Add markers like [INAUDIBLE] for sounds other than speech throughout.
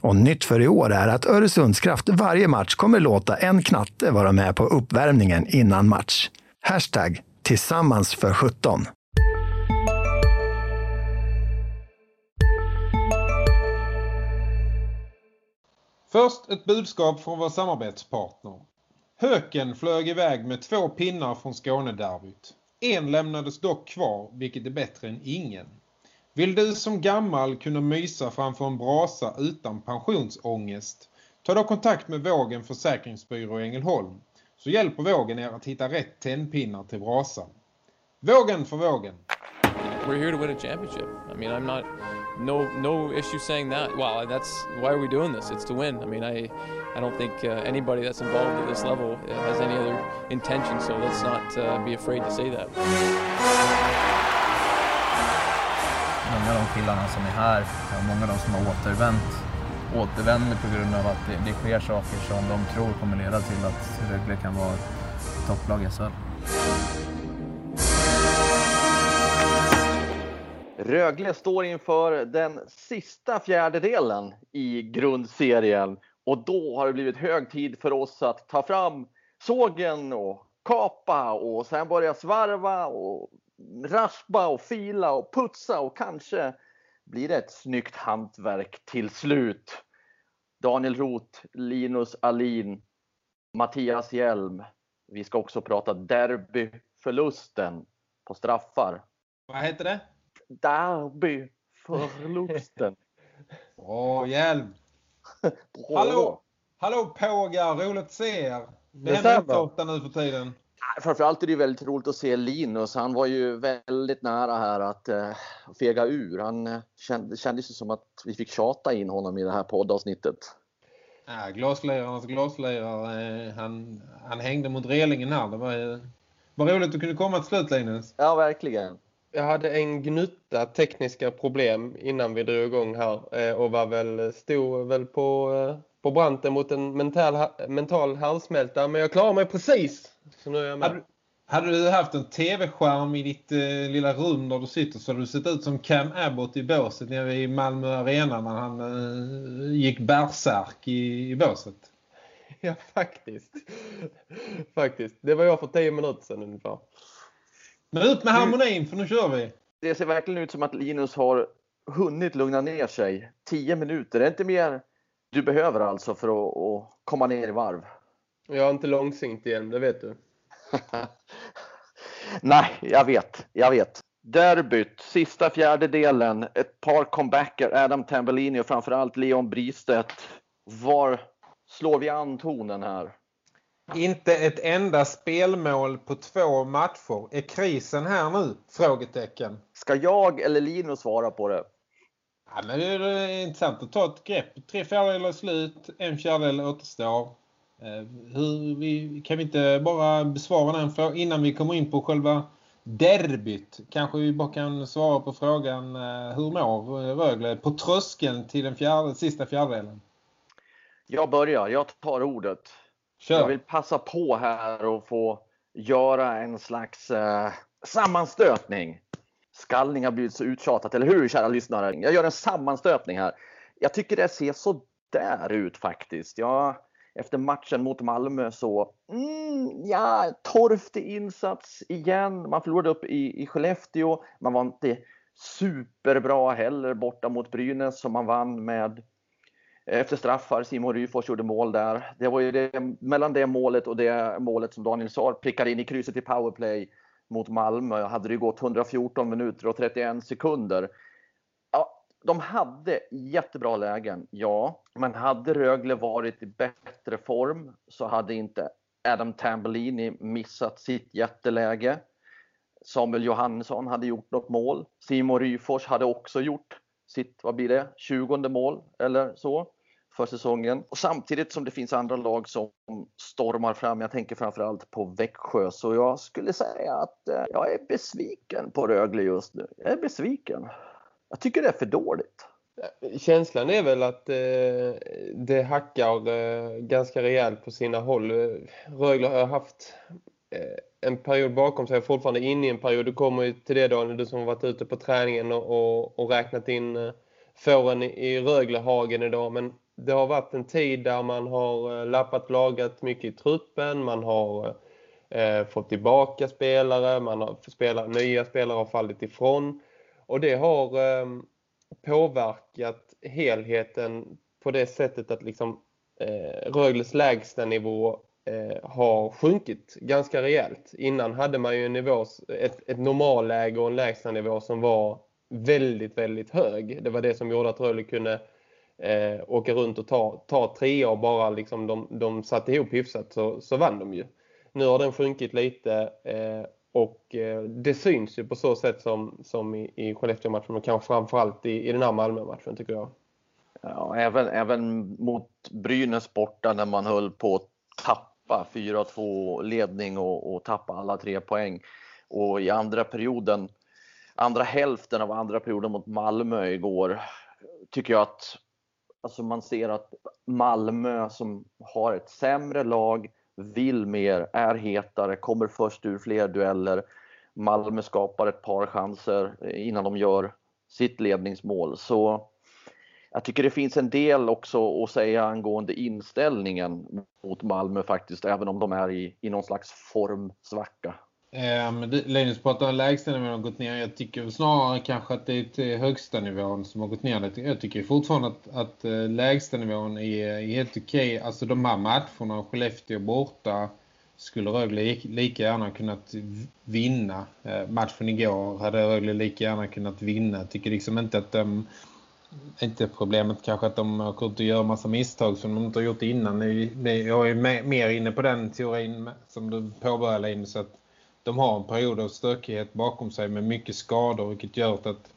Och nytt för i år är att Öresundskraft varje match kommer låta en knatte vara med på uppvärmningen innan match. Hashtag tillsammans för 17. Först ett budskap från vår samarbetspartner. Höken flög iväg med två pinnar från Skånederbyt. En lämnades dock kvar, vilket är bättre än ingen. Vill du som gammal kunna mysa framför en brasa utan pensionsångest? Ta då kontakt med Vågen Försäkringsbyrå i Ängelholm så hjälper Vågen er att hitta rätt tändpinnar till brasan. Vågen för Vågen! We're here to win a championship. I mean, I'm not no no issue saying that. Well, that's why are we doing this? It's to win. I mean, I I don't think uh, anybody that's involved at this level has any other intention. So let's not uh, be afraid to say that många av de killarna som är här, många av de som har återvänt, återvänder på grund av att det, det sker saker som de tror kommer leda till att Rögle kan vara topplag i SHL. Rögle står inför den sista fjärdedelen i grundserien och då har det blivit hög tid för oss att ta fram sågen och kapa och sen börja svarva och raspa och fila och putsa och kanske blir det ett snyggt hantverk till slut. Daniel Roth, Linus Alin, Mattias Hjelm. Vi ska också prata derbyförlusten på straffar. Vad heter det? Derbyförlusten. [LAUGHS] [LAUGHS] Bra Hjelm! Hallå! Hallå pågar, roligt att se er! Det händer inte ofta nu för tiden. Framförallt är det väldigt roligt att se Linus. Han var ju väldigt nära här att uh, fega ur. Han uh, kände, kändes som att vi fick tjata in honom i det här poddavsnittet. Ja, glaslirarnas glaslirare. Eh, han, han hängde mot relingen här. Det var, var roligt att du kunde komma till slut Linus. Ja, verkligen. Jag hade en gnutta tekniska problem innan vi drog igång här och var väl, stod väl på, på branten mot en mental, mental härdsmälta. Men jag klarar mig precis så nu är jag med. Hade, hade du haft en tv-skärm i ditt eh, lilla rum där du sitter så hade du sett ut som Cam Abbott i båset nere i Malmö Arena när han eh, gick bärsärk i, i båset. [LAUGHS] Ja, faktiskt. [LAUGHS] faktiskt. Det var jag för tio minuter sedan ungefär. Men ut med harmonin för nu kör vi. Det ser verkligen ut som att Linus har hunnit lugna ner sig. Tio minuter, det är inte mer du behöver alltså för att, att komma ner i varv. Jag är inte långsint igen, det vet du. [LAUGHS] Nej, jag vet. Jag vet. Derbyt, sista fjärdedelen, ett par comebacker, Adam Tambellini och framförallt Leon Bristedt. Var slår vi an tonen här? Inte ett enda spelmål på två matcher. Är krisen här nu? Frågetecken. Ska jag eller Linus svara på det? Ja, men det är intressant att ta ett grepp. Tre fjärdedelar slut, en fjärdedel återstår. Eh, hur vi, kan vi inte bara besvara den frågan innan vi kommer in på själva derbyt? Kanske vi bara kan svara på frågan eh, hur mår Rögle på tröskeln till den fjärde, sista fjärdedelen? Jag börjar, jag tar ordet. Kör. Jag vill passa på här och få göra en slags eh, sammanstötning. Skallning har blivit så uttjatat, eller hur kära lyssnare? Jag gör en sammanstötning här. Jag tycker det ser så där ut faktiskt. Jag efter matchen mot Malmö så, mm, ja, torftig insats igen. Man förlorade upp i, i Skellefteå. Man var inte superbra heller borta mot Brynäs som man vann med eh, efter straffar. Simon Ryfors gjorde mål där. Det var ju det, mellan det målet och det målet som Daniel Saar prickade in i krysset i powerplay mot Malmö hade det gått 114 minuter och 31 sekunder de hade jättebra lägen, ja. Men hade Rögle varit i bättre form så hade inte Adam Tambellini missat sitt jätteläge. Samuel Johannesson hade gjort något mål. Simon Ryfors hade också gjort sitt, vad blir det, 20 mål eller så för säsongen. Och samtidigt som det finns andra lag som stormar fram. Jag tänker framförallt på Växjö. Så jag skulle säga att eh, jag är besviken på Rögle just nu. Jag är besviken. Jag tycker det är för dåligt. Eh, känslan är väl att eh, det hackar eh, ganska rejält på sina håll. Eh, Rögle har haft eh, en period bakom sig, fortfarande inne i en period. Du kommer ju till det Daniel, du som har varit ute på träningen och, och, och räknat in eh, fåren i Röglehagen idag. Men det har varit en tid där man har eh, lappat lagat mycket i truppen. Man har eh, fått tillbaka spelare. Man har spelat, nya spelare har fallit ifrån. Och det har ehm, påverkat helheten på det sättet att liksom eh, Rögles lägsta nivå eh, har sjunkit ganska rejält. Innan hade man ju en nivå, ett, ett normalläge och en lägsta nivå som var väldigt, väldigt hög. Det var det som gjorde att Rögle kunde eh, åka runt och ta, ta tre och bara liksom de, de satte ihop hyfsat så, så vann de ju. Nu har den sjunkit lite eh, och eh, det syns ju på så sätt som, som i, i Skellefteå-matchen och kanske framförallt i, i den här Malmö-matchen tycker jag. Ja, även, även mot Brynäs borta när man höll på att tappa 4-2 ledning och, och tappa alla tre poäng. Och i andra perioden, andra hälften av andra perioden mot Malmö igår tycker jag att alltså man ser att Malmö som har ett sämre lag vill mer, är hetare, kommer först ur fler dueller. Malmö skapar ett par chanser eh, innan de gör sitt ledningsmål. Så jag tycker det finns en del också att säga angående inställningen mot Malmö faktiskt, även om de är i, i någon slags formsvacka. Ehm, um, Linus pratar om lägsta nivån har gått ner. Jag tycker snarare kanske att det är till högsta nivån som har gått ner. Jag tycker fortfarande att, att eh, lägsta nivån är, är helt okej. Okay. Alltså de här matcherna, Skellefteå borta, skulle Rögle lika gärna kunnat vinna. Eh, matchen igår hade Rögle lika gärna kunnat vinna. Jag tycker liksom inte att de... Inte problemet kanske att de har kunnat göra massa misstag som de inte har gjort innan. Jag är mer inne på den teorin som du påbörjade in så att de har en period av stökighet bakom sig med mycket skador vilket gör att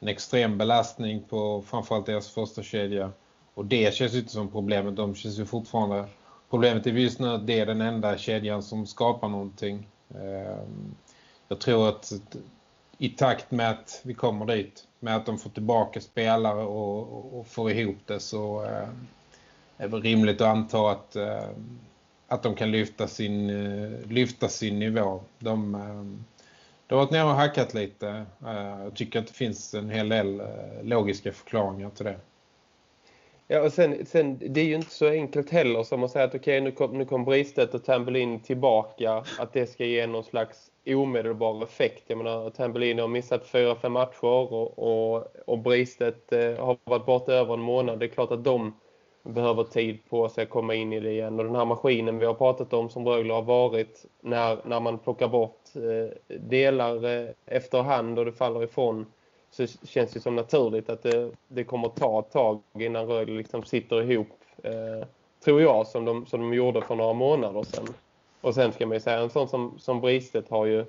en extrem belastning på framförallt deras första kedja och det känns inte som problemet. De känns ju fortfarande problemet är just nu att det är den enda kedjan som skapar någonting. Ehm, jag tror att i takt med att vi kommer dit med att de får tillbaka spelare och, och får ihop det så ehm, är det rimligt att anta att ehm, att de kan lyfta sin, eh, lyfta sin nivå. De, ehm, de har varit nere och hackat lite. Eh, Jag tycker att det finns en hel del eh, logiska förklaringar till det. Ja, och sen, sen det är ju inte så enkelt heller som att säga att okej, okay, nu kom, nu kom Bristet och Tambellin tillbaka. Att det ska ge någon slags omedelbar effekt. Jag menar, Tambellin har missat fyra, fem matcher och, och, och Bristet eh, har varit borta över en månad. Det är klart att de behöver tid på sig att komma in i det igen. Och den här maskinen vi har pratat om som Rögle har varit när, när man plockar bort eh, delar eh, efterhand och det faller ifrån så känns det som naturligt att det, det kommer ta ett tag innan Rögle liksom sitter ihop eh, tror jag som de, som de gjorde för några månader sedan. Och sen ska man ju säga en sån som, som Bristet har ju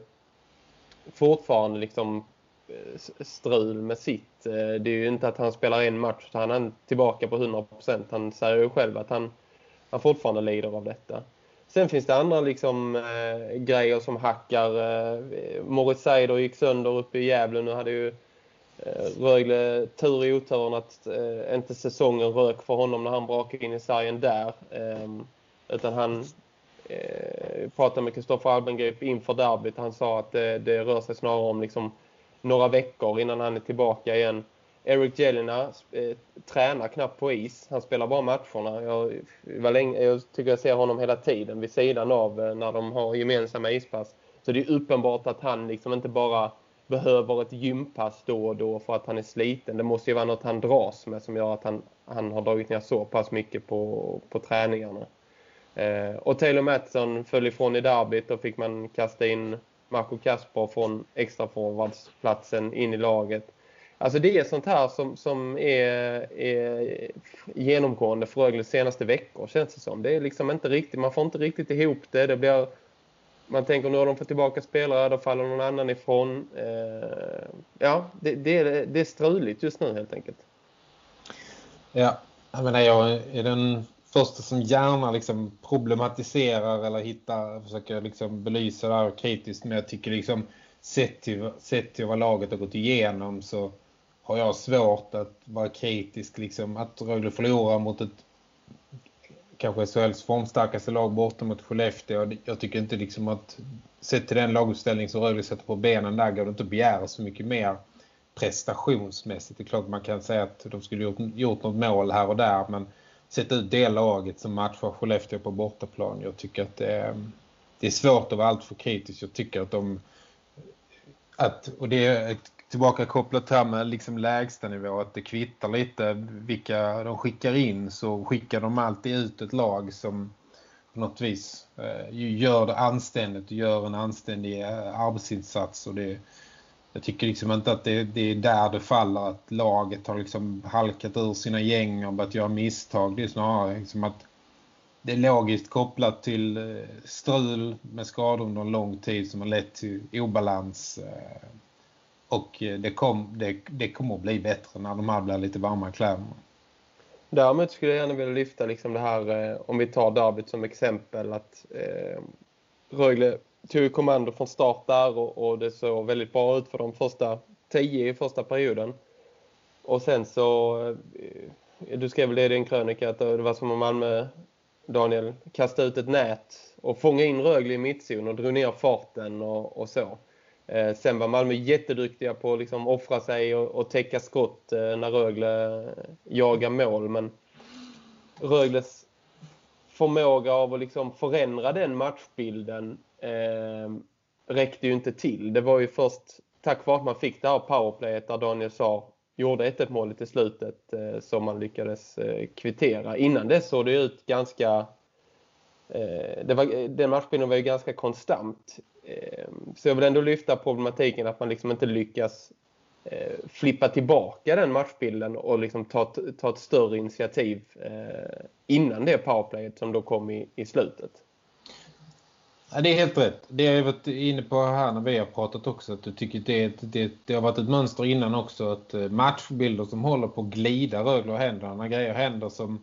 fortfarande liksom strul med sitt. Eh, det är ju inte att han spelar en match så han är tillbaka på 100%. Han säger ju själv att han, han fortfarande lider av detta. Sen finns det andra liksom, eh, grejer som hackar. Eh, Moritz Seider gick sönder uppe i Gävle. Nu hade ju eh, Rögle tur i oturen att eh, inte säsongen rök för honom när han brakade in i sargen där. Ehm, utan han eh, pratade med Kristoffer Albengrip inför derbyt. Han sa att det rör sig snarare om liksom några veckor innan han är tillbaka igen. Eric Jelena eh, tränar knappt på is. Han spelar bara matcherna. Jag, länge, jag tycker jag ser honom hela tiden vid sidan av eh, när de har gemensamma ispass. Så det är uppenbart att han liksom inte bara behöver ett gympass då och då för att han är sliten. Det måste ju vara något han dras med som gör att han, han har dragit ner så pass mycket på, på träningarna. Eh, och Taylor Mattsson föll ifrån i derbyt och fick man kasta in Marco Kasper från extraforwardsplatsen in i laget. Alltså det är sånt här som, som är, är genomgående för Rögle senaste veckor känns det som. Det är liksom inte riktigt, man får inte riktigt ihop det. Det blir, man tänker nu har de fått tillbaka spelare, då faller någon annan ifrån. Eh, ja, det, det, är, det är struligt just nu helt enkelt. Ja, Jag menar, jag är den första som gärna liksom problematiserar eller hittar, försöker liksom belysa det här kritiskt. Men jag tycker liksom sett till, sett till vad laget har gått igenom så har jag svårt att vara kritisk. Liksom, att Rögle förlorar mot ett kanske SHLs formstarkaste lag borta mot Skellefteå. Jag tycker inte liksom att sett till den laguppställning som Rögle sätter på benen där går det inte att begära så mycket mer prestationsmässigt. Det är klart man kan säga att de skulle gjort, gjort något mål här och där men sett ut det laget som matchar Skellefteå på bortaplan. Jag tycker att det är, det är svårt att vara allt för kritisk. Jag tycker att de att, och det är tillbaka kopplat här med liksom lägsta nivå att det kvittar lite vilka de skickar in så skickar de alltid ut ett lag som på något vis eh, gör det anständigt och gör en anständig eh, arbetsinsats och det jag tycker liksom inte att det, det, är där det faller att laget har liksom halkat ur sina gäng och börjat göra misstag. Det är snarare liksom att det är logiskt kopplat till eh, strul med skador under en lång tid som har lett till obalans. Eh, och eh, det, kom, det, det kommer att bli bättre när de här blir lite varma kläderna. Däremot skulle jag gärna vilja lyfta liksom det här, om vi tar David som exempel, att eh, Rögle tog kommando från start där och, och, det såg väldigt bra ut för de första tio i första perioden. Och sen så, eh, du skrev väl det i din krönika att det var som om Malmö, Daniel, kastade ut ett nät och fångade in Rögle i mittzon och drog ner farten och, och så. Eh, sen var Malmö jätteduktiga på att liksom offra sig och, och täcka skott eh, när Rögle eh, jagar mål. Men Rögles förmåga av att liksom förändra den matchbilden eh, räckte ju inte till. Det var ju först tack vare att man fick det här powerplayet där Daniel sa gjorde 1 målet i slutet eh, som man lyckades eh, kvittera. Innan dess såg det ut ganska eh, det var, den matchbilden var ju ganska konstant. Eh, så jag vill ändå lyfta problematiken att man liksom inte lyckas eh, flippa tillbaka den matchbilden och liksom ta, ta ett större initiativ eh, innan det powerplayet som då kom i, i slutet. Ja, det är helt rätt. Det har jag varit inne på här när vi har pratat också. Att du tycker det, det, det har varit ett mönster innan också. Att eh, matchbilder som håller på att glida Rögle och händer. När grejer händer som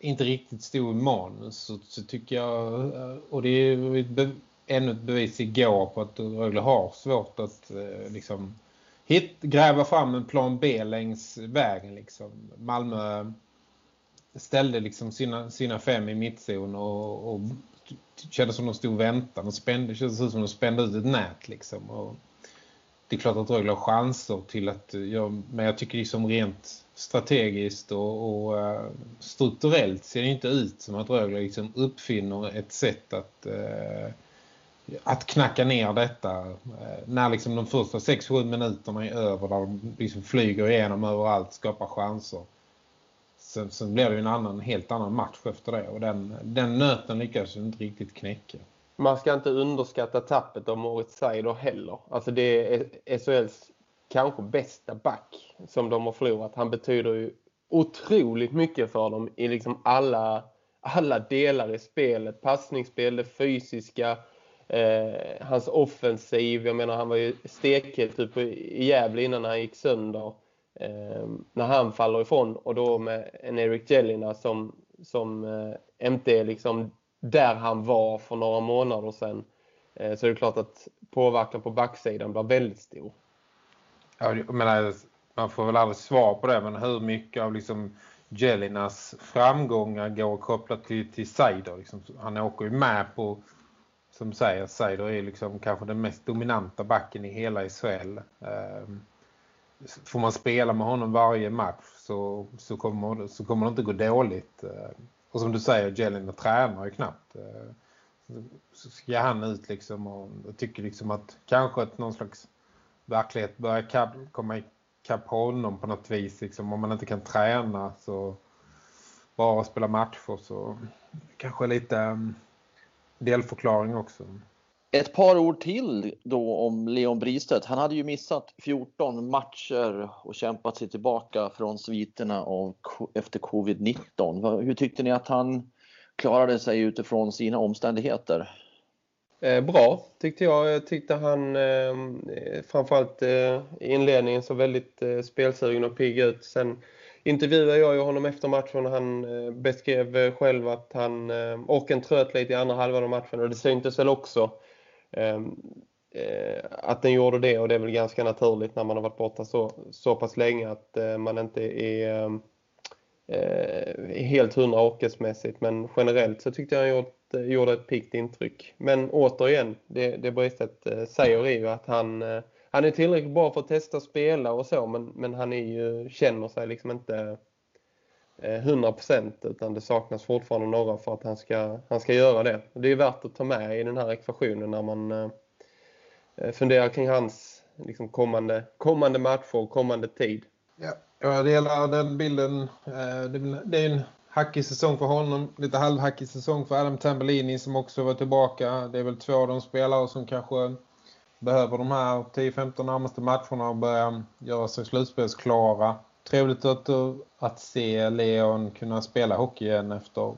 inte riktigt stod i manus. Så, så tycker jag, eh, och det är ett ännu ett bevis igår på att Rögle har svårt att eh, liksom hit, gräva fram en plan B längs vägen. Liksom. Malmö ställde liksom sina, sina fem i mittzon och, och kändes som de stod och väntade. De spände, det kändes som de spände ut ett nät liksom. Och det är klart att Rögle har chanser till att ja, men jag tycker liksom rent strategiskt och, och eh, strukturellt ser det inte ut som att Rögle liksom uppfinner ett sätt att eh, att knacka ner detta eh, när liksom de första 6-7 minuterna är över där de liksom flyger igenom överallt skapar chanser Sen, sen blir det ju en annan, helt annan match efter det. Och den, den nöten lyckades ju inte riktigt knäcka. Man ska inte underskatta tappet av Moritz Seider heller. Alltså det är SHLs kanske bästa back som de har förlorat. Han betyder ju otroligt mycket för dem i liksom alla, alla delar i spelet. Passningsspel, det fysiska, eh, hans offensiv. Jag menar han var ju stekhet typ i Gävle innan han gick sönder Ehm, när han faller ifrån och då med en Eric Jellina som, som eh, inte är liksom där han var för några månader sedan eh, så är det klart att påverkan på backsidan blir väldigt stor. Ja, men man får väl aldrig svar på det men hur mycket av liksom Jellinas framgångar går kopplat till, till Seider. Liksom, han åker ju med på som säger, Seider är liksom kanske den mest dominanta backen i hela SHL. Um, ehm, får man spela med honom varje match så, så, kommer, så kommer det inte gå dåligt. Eh, och som du säger, Jelena tränar ju knappt. Eh, så ska han ut liksom och jag tycker liksom att kanske att någon slags verklighet börjar komma ikapp honom på något vis. Liksom, om man inte kan träna så bara spela matcher så kanske lite mm, delförklaring också. Ett par ord till då om Leon Bristedt. Han hade ju missat 14 matcher och kämpat sig tillbaka från sviterna av, efter covid-19. Hur tyckte ni att han klarade sig utifrån sina omständigheter? Eh, bra tyckte jag. Jag tyckte han eh, framförallt eh, i inledningen så väldigt eh, spelsugen och pigg ut. Sen intervjuade jag honom efter matchen och han eh, beskrev själv att han eh, orken tröt lite i andra halvan av matchen och det syntes väl också Ehm, eh, att den gjorde det och det är väl ganska naturligt när man har varit borta så, så pass länge att eh, man inte är ehm, eh, helt hundra orkesmässigt men generellt så tyckte jag han gjort gjorde ett pikt intryck. Men återigen, det, det Bristet eh, säger är ju att han, eh, han är tillräckligt bra för att testa spela och så. Men, men han är ju, känner sig liksom inte Eh, 100% utan det saknas fortfarande några för att han ska, han ska göra det. Det är värt att ta med i den här ekvationen när man eh, eh, funderar kring hans liksom, kommande, kommande matcher och kommande tid. Ja, jag delar den bilden. Det är en hackig säsong för honom. Lite halvhackig säsong för Adam Tambellini som också var tillbaka. Det är väl två av de spelare som kanske behöver de här 10-15 närmaste matcherna och börja göra sig slutspelsklara. Trevligt att, att se Leon kunna spela hockey igen efter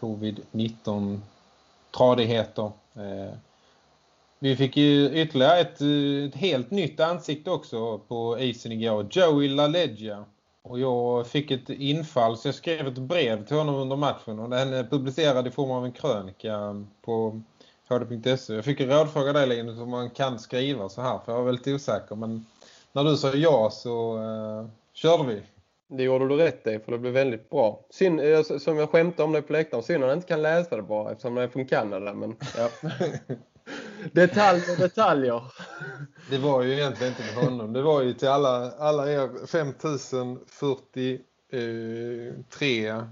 covid-19 tradigheter. Eh, vi fick ju ytterligare ett, ett helt nytt ansikte också på isen igår. Joey LaLeggia och jag fick ett infall så jag skrev ett brev till honom under matchen och den publicerade i form av en krönika på hd.se. Jag fick en rådfråga dig Linus om man kan skriva så här för jag var väldigt osäker men när du sa ja så uh, körde vi. Det gjorde du rätt i för det blev väldigt bra. Synd, eh, som jag skämtade om det på läktaren, synd att jag inte kan läsa det bara eftersom jag är från Kanada men ja. [LAUGHS] Detaljer, detaljer. Det var ju egentligen inte med honom. Det var ju till alla, alla er 5043 eh,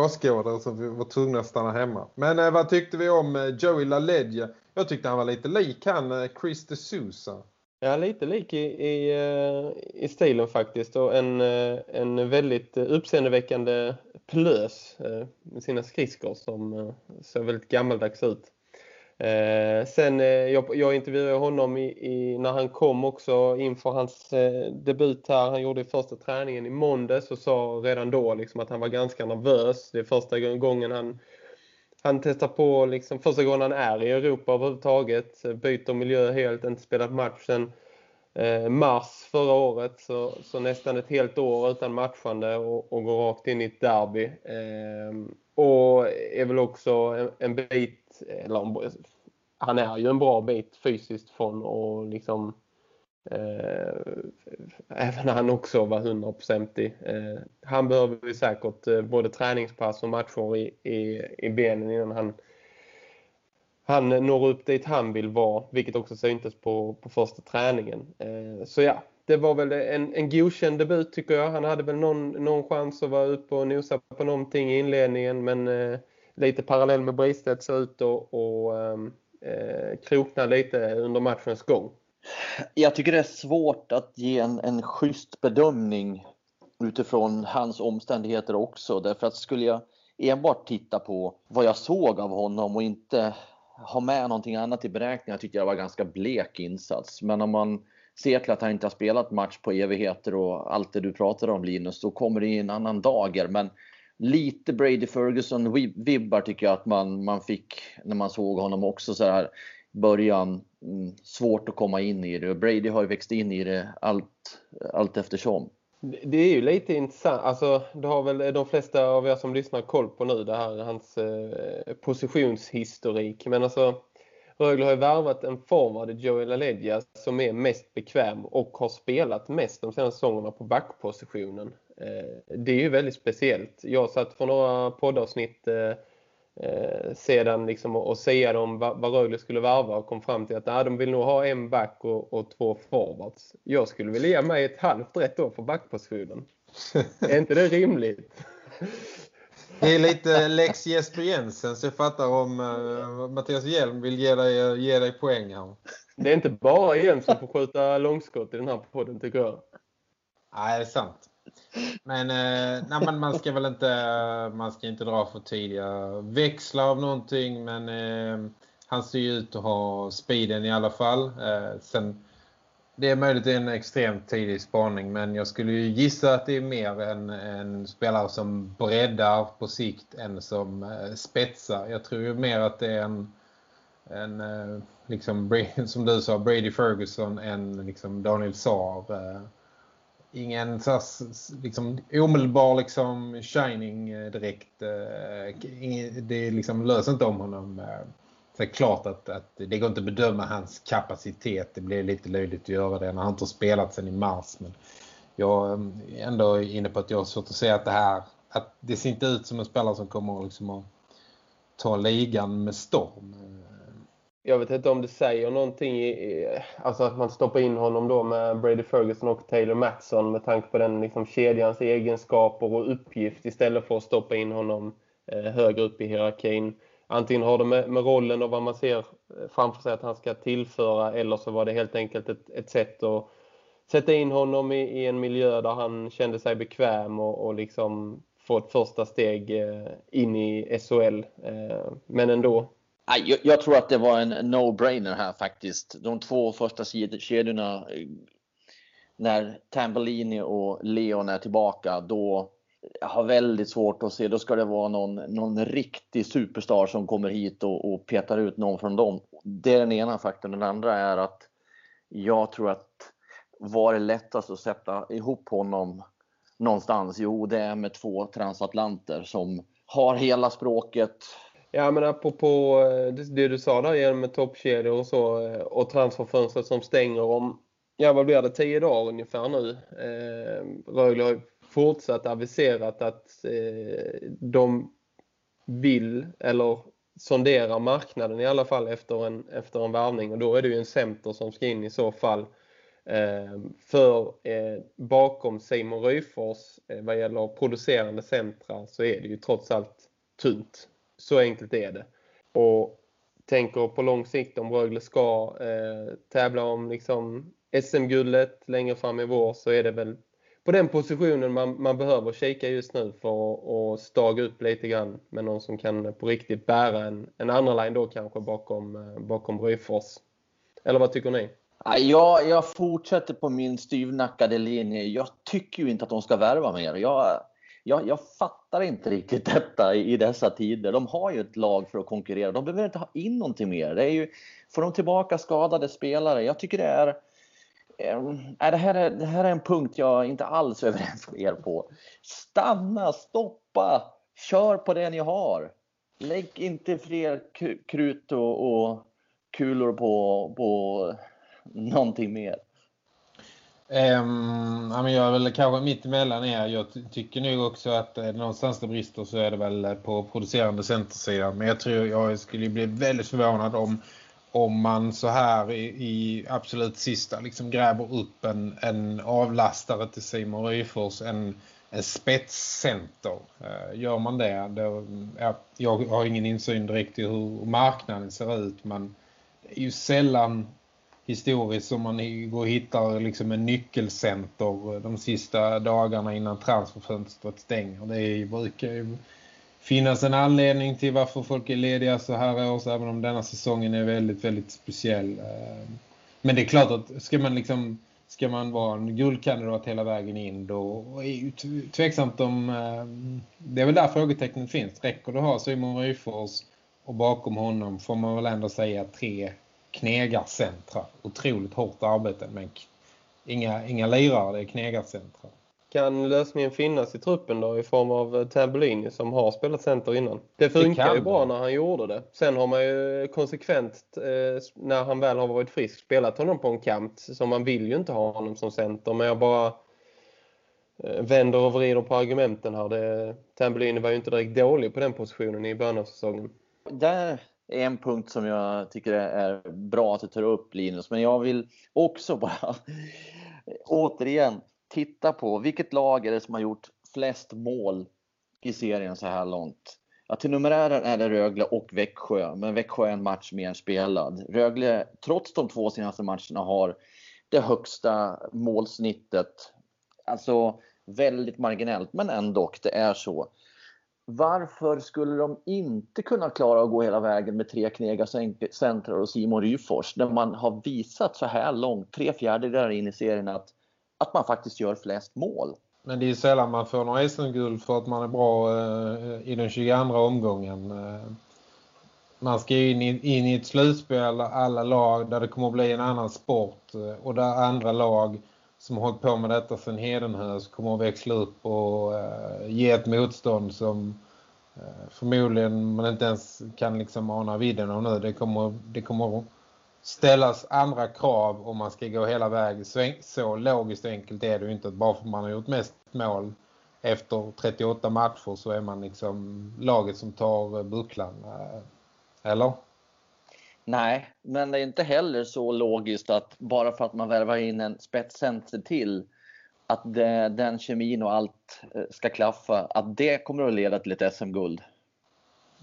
åskådare som vi var tvungna att stanna hemma. Men eh, vad tyckte vi om eh, Joey LaLeggia? Jag tyckte han var lite lik han eh, Chris de Sousa. Ja, lite lik i, i, eh, i stilen faktiskt. Och en, eh, en väldigt uppseendeväckande plös eh, med sina skridskor som såg väldigt gammaldags ut. Sen jag, jag intervjuade honom i, i, när han kom också inför hans debut här. Han gjorde första träningen i måndags och sa redan då liksom att han var ganska nervös. Det är första gången han, han testar på, liksom, första gången han är i Europa överhuvudtaget. Byter miljö helt, inte spelat match sen eh, mars förra året. Så, så, nästan ett helt år utan matchande och, och går rakt in i ett derby. Eh, och är väl också en, en bit, eller han är ju en bra bit fysiskt från och liksom Eh, även när han också var 100% eh, han behöver ju säkert eh, både träningspass och matcher i, i, i benen innan han han når upp dit han vill vara, vilket också syntes på, på första träningen. Eh, så ja, det var väl en, en godkänd debut tycker jag. Han hade väl någon, någon chans att vara uppe och nosa på någonting i inledningen men eh, lite parallell med Bristedt så ut och, och ehm, eh, krokna lite under matchens gång. Jag tycker det är svårt att ge en, en schysst bedömning utifrån hans omständigheter också. Därför att skulle jag enbart titta på vad jag såg av honom och inte ha med någonting annat i beräkningen tyckte jag det var ganska blek insats. Men om man ser till att han inte har spelat match på evigheter och allt det du pratar om Linus, då kommer det i en annan dager. Men lite Brady Ferguson-vibbar tycker jag att man, man fick när man såg honom också så här början. Mm, svårt att komma in i det. och Brady har ju växt in i det allt, allt eftersom. Det är ju lite intressant. Alltså, det har väl de flesta av er som lyssnar koll på nu det här, hans eh, positionshistorik. Men alltså, Rögle har ju värvat en forward, Joel LaLeggia, som är mest bekväm och har spelat mest de senaste säsongerna på backpositionen. Eh, det är ju väldigt speciellt. Jag satt för några poddavsnitt eh, eh, sedan liksom och säga om vad, vad Rögle skulle värva och kom fram till att ah, de vill nog ha en back och, och två forwards. Jag skulle vilja ge mig ett halvt rätt år för backpositionen. [LAUGHS] är inte det rimligt? Det är lite Lex Jesper Jensen så jag fattar om uh, Mattias Hjelm vill ge dig, ge dig poäng här. Det är inte bara Jensen som får skjuta långskott i den här podden tycker jag. Nej, det är sant. Men, eh, nej, men man ska väl inte eh, man ska inte dra för tidiga växlar av någonting men eh, han ser ju ut att ha speeden i alla fall. Eh, sen det är möjligt en extremt tidig spaning men jag skulle ju gissa att det är mer en, en spelare som breddar på sikt än som eh, spetsar. Jag tror ju mer att det är en, en eh, liksom, [LAUGHS] som du sa, Brady Ferguson än liksom Daniel Saar. Eh. Ingen så liksom, omedelbar liksom, shining eh, direkt. Eh, det liksom löser inte om honom. Eh. Så är klart att, att det går inte att bedöma hans kapacitet. Det blir lite löjligt att göra det när han inte har spelat sen i mars. Men jag mm, är ändå inne på att jag har svårt att säga att det här att det ser inte ut som en spelare som kommer liksom att ta ligan med storm. Jag vet inte om det säger någonting i, alltså att man stoppar in honom då med Brady Ferguson och Taylor Matson med tanke på den liksom kedjans egenskaper och uppgift istället för att stoppa in honom eh, högre upp i hierarkin. Antingen har det med, med, rollen och vad man ser eh, framför sig att han ska tillföra eller så var det helt enkelt ett, ett sätt att sätta in honom i, i, en miljö där han kände sig bekväm och, och liksom få ett första steg eh, in i SHL. Eh, men ändå. Jag, jag tror att det var en no-brainer här faktiskt. De två första kedjorna eh, när Tambellini och Leon är tillbaka, då jag har väldigt svårt att se. Då ska det vara någon, någon riktig superstar som kommer hit och, och petar ut någon från dem. Det är den ena faktorn. Den andra är att jag tror att var det lättast att sätta ihop honom någonstans? Jo, det är med två transatlanter som har hela språket. Ja, men apropå eh, det du sa där genom med toppkedjor och så eh, och transferfönstret som stänger om, ja vad blir det, tio dagar ungefär nu. Eh, Rögle har fortsatt aviserat att eh, de vill eller sonderar marknaden i alla fall efter en, efter en värvning och då är det ju en center som ska in i så fall. Eh, för eh, bakom Simon Ryfors eh, vad gäller producerande centra så är det ju trots allt tunt. Så enkelt är det. Och tänker på lång sikt om Rögle ska eh, tävla om liksom SM-guldet längre fram i vår så är det väl på den positionen man, man behöver kika just nu för att staga upp lite grann med någon som kan på riktigt bära en, en andra line då kanske bakom, eh, bakom Ryfors. Eller vad tycker ni? Jag, jag fortsätter på min styvnackade linje. Jag tycker ju inte att de ska värva mer. Jag, jag, jag fattar inte riktigt [LAUGHS] detta i, i, dessa tider. De har ju ett lag för att konkurrera. De behöver inte ha in någonting mer. Det är ju, får de tillbaka skadade spelare? Jag tycker det är, äh, det, här är... Det här är en punkt jag inte alls är [LAUGHS] överens med er på. Stanna, stoppa, kör på det ni har. Lägg inte fler krut och, och kulor på, på någonting mer? Um, jag är väl kanske mitt emellan er. Jag tycker nog också att eh, någonstans det brister så är det väl eh, på producerande centersidan. Men jag tror jag skulle bli väldigt förvånad om, om man så här i, i absolut sista liksom gräver upp en, en avlastare till Simon Ryfors, en, en spetscenter. Uh, gör man det, då, ja, jag har ingen insyn direkt i hur marknaden ser ut men det är ju sällan historiskt som man går och hittar liksom en nyckelcenter de sista dagarna innan transferfönstret stänger. Det brukar ju finnas en anledning till varför folk är lediga så här års även om denna säsongen är väldigt, väldigt speciell. Eh, men det är klart att ska man liksom ska man vara en guldkandidat hela vägen in då är det tveksamt om eh, det är väl där frågetecknet finns. Räcker det att ha Simon Ryfors och bakom honom får man väl ändå säga tre knegarcentra. Otroligt hårt arbete men inga, inga lirare, det är knegarcentra. Kan lösningen finnas i truppen då i form av eh, Tambellini som har spelat center innan? Det funkar det ju bra när han gjorde det. Sen har man ju konsekvent eh, när han väl har varit frisk spelat honom på en kant. Så man vill ju inte ha honom som center. Men jag bara eh, vänder och vrider på argumenten här. Det, Tambellini var ju inte direkt dålig på den positionen i början av säsongen. Där en punkt som jag tycker är bra att du tar upp Linus, men jag vill också bara [LAUGHS] återigen titta på vilket lag är det som har gjort flest mål i serien så här långt. Ja, till numerären är det Rögle och Växjö, men Växjö är en match mer spelad. Rögle, trots de två senaste matcherna, har det högsta målsnittet. Alltså väldigt marginellt, men ändå, det är så varför skulle de inte kunna klara att gå hela vägen med tre knega centrar och Simon Ryfors när man har visat så här långt, tre fjärdedelar in i serien att, att man faktiskt gör flest mål. Men det är sällan man får några SM-guld för att man är bra eh, i den 22 omgången. Eh, man ska in i, in i ett slutspel alla lag där det kommer att bli en annan sport eh, och där andra lag som har hållit på med detta sedan Hedenhös kommer att växla upp och eh, ge ett motstånd som eh, förmodligen man inte ens kan liksom ana vidden av nu. Det kommer, det kommer ställas andra krav om man ska gå hela vägen. Så, så logiskt enkelt är det ju inte att bara för man har gjort mest mål efter 38 matcher så är man liksom laget som tar bucklan. Eh, eller? Nej, men det är inte heller så logiskt att bara för att man värvar in en spetscenter till att det, den kemin och allt eh, ska klaffa, att det kommer att leda till ett SM-guld.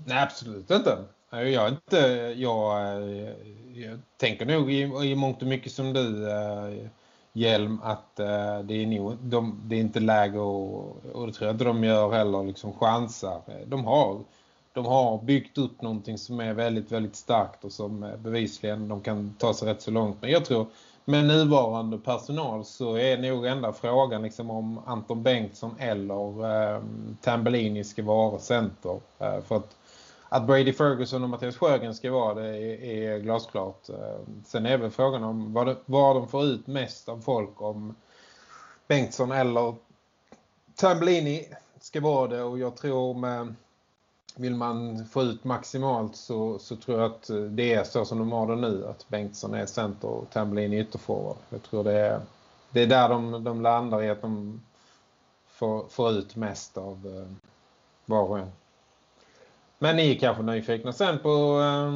Nej, absolut inte. Jag, inte jag, eh, jag tänker nog i, i mångt och mycket som du, eh, Hjelm, att det, är nog, de, det är inte läge och, och det tror jag inte de gör heller, liksom chansar. De har de har byggt upp någonting som är väldigt, väldigt starkt och som eh, bevisligen de kan ta sig rätt så långt. Men jag tror med nuvarande personal så är nog enda frågan liksom om Anton Bengtsson eller eh, Tambellini ska vara center. Eh, för att, att Brady Ferguson och Mattias Sjögren ska vara det är, är glasklart. Eh, sen är väl frågan om vad, det, vad de får ut mest av folk om Bengtsson eller Tambellini ska vara det. Och jag tror med vill man få ut maximalt så, så tror jag att eh, det är så som de har det nu. Att Bengtsson är center och Tambellin ytterforward. Jag tror det är, det är där de, de landar i att de får, får ut mest av eh, var och en. Men ni är kanske nyfikna sen på eh,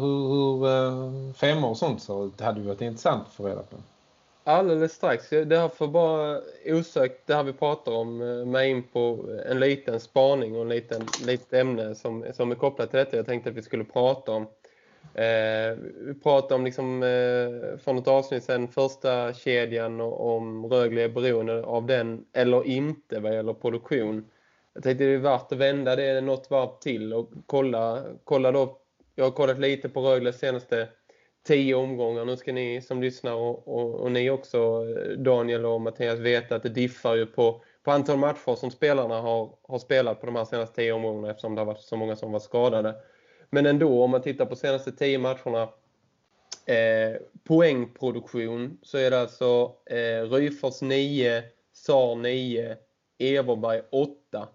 hur, hur eh, fem och sånt så det hade ju varit intressant att få reda på. Alldeles strax. Det här får bara osökt, det här vi pratar om, eh, med in på en liten spaning och en liten, litet ämne som, som är kopplat till detta jag tänkte att vi skulle prata om. Eh, vi pratade om liksom, eh, från ett avsnitt sen första kedjan och om Rögle är beroende av den eller inte vad gäller produktion. Jag tänkte det är värt att vända det något varv till och kolla, kolla då. Jag har kollat lite på Rögles senaste tio omgångar. Nu ska ni som lyssnar och, och, och, ni också, Daniel och Mattias, veta att det diffar ju på, på antal matcher som spelarna har, har spelat på de här senaste tio omgångarna eftersom det har varit så många som var skadade. Men ändå, om man tittar på senaste tio matcherna eh, poängproduktion så är det alltså eh, Ryfors 9, Sar 9, Everberg 8.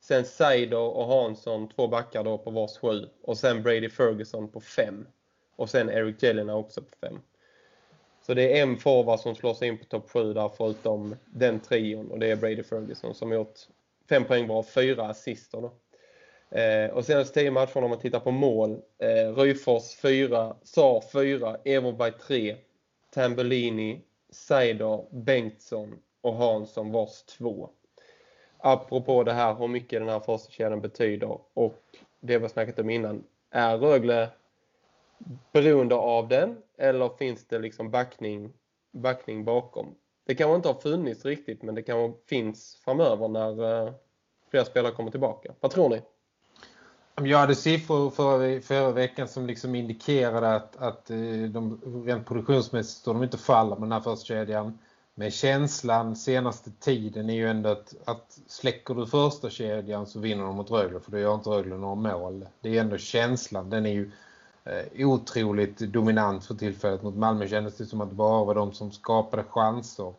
Sen Seider och Hansson, två backar då på vars 7. Och sen Brady Ferguson på 5. Och sen Eric Jelena också på fem. Så det är en forward som slår sig in på topp 7 där förutom den trion. Och det är Brady Ferguson som gjort fem poäng var fyra assister då. Eh, och senaste tio matcherna om man tittar på mål. Eh, Ryfors 4, Sar 4, Everberg 3, Tambellini, Seider, Bengtsson och Hansson vars 2. Apropå det här hur mycket den här första kedjan betyder och det vi snackat om innan. Är Rögle beroende av den eller finns det liksom backning, backning bakom? Det kanske inte har funnits riktigt men det kanske finns framöver när uh, fler spelare kommer tillbaka. Vad tror ni? Jag hade siffror förra, förra veckan som liksom indikerade att, att eh, de rent produktionsmässigt står de inte faller med den här förstkedjan. Men känslan senaste tiden är ju ändå att, att släcker du första kedjan så vinner de mot Rögle för då gör inte Rögle några mål. Det är ändå känslan, den är ju eh, otroligt dominant för tillfället. Mot Malmö kändes det som att det bara var de som skapade chanser.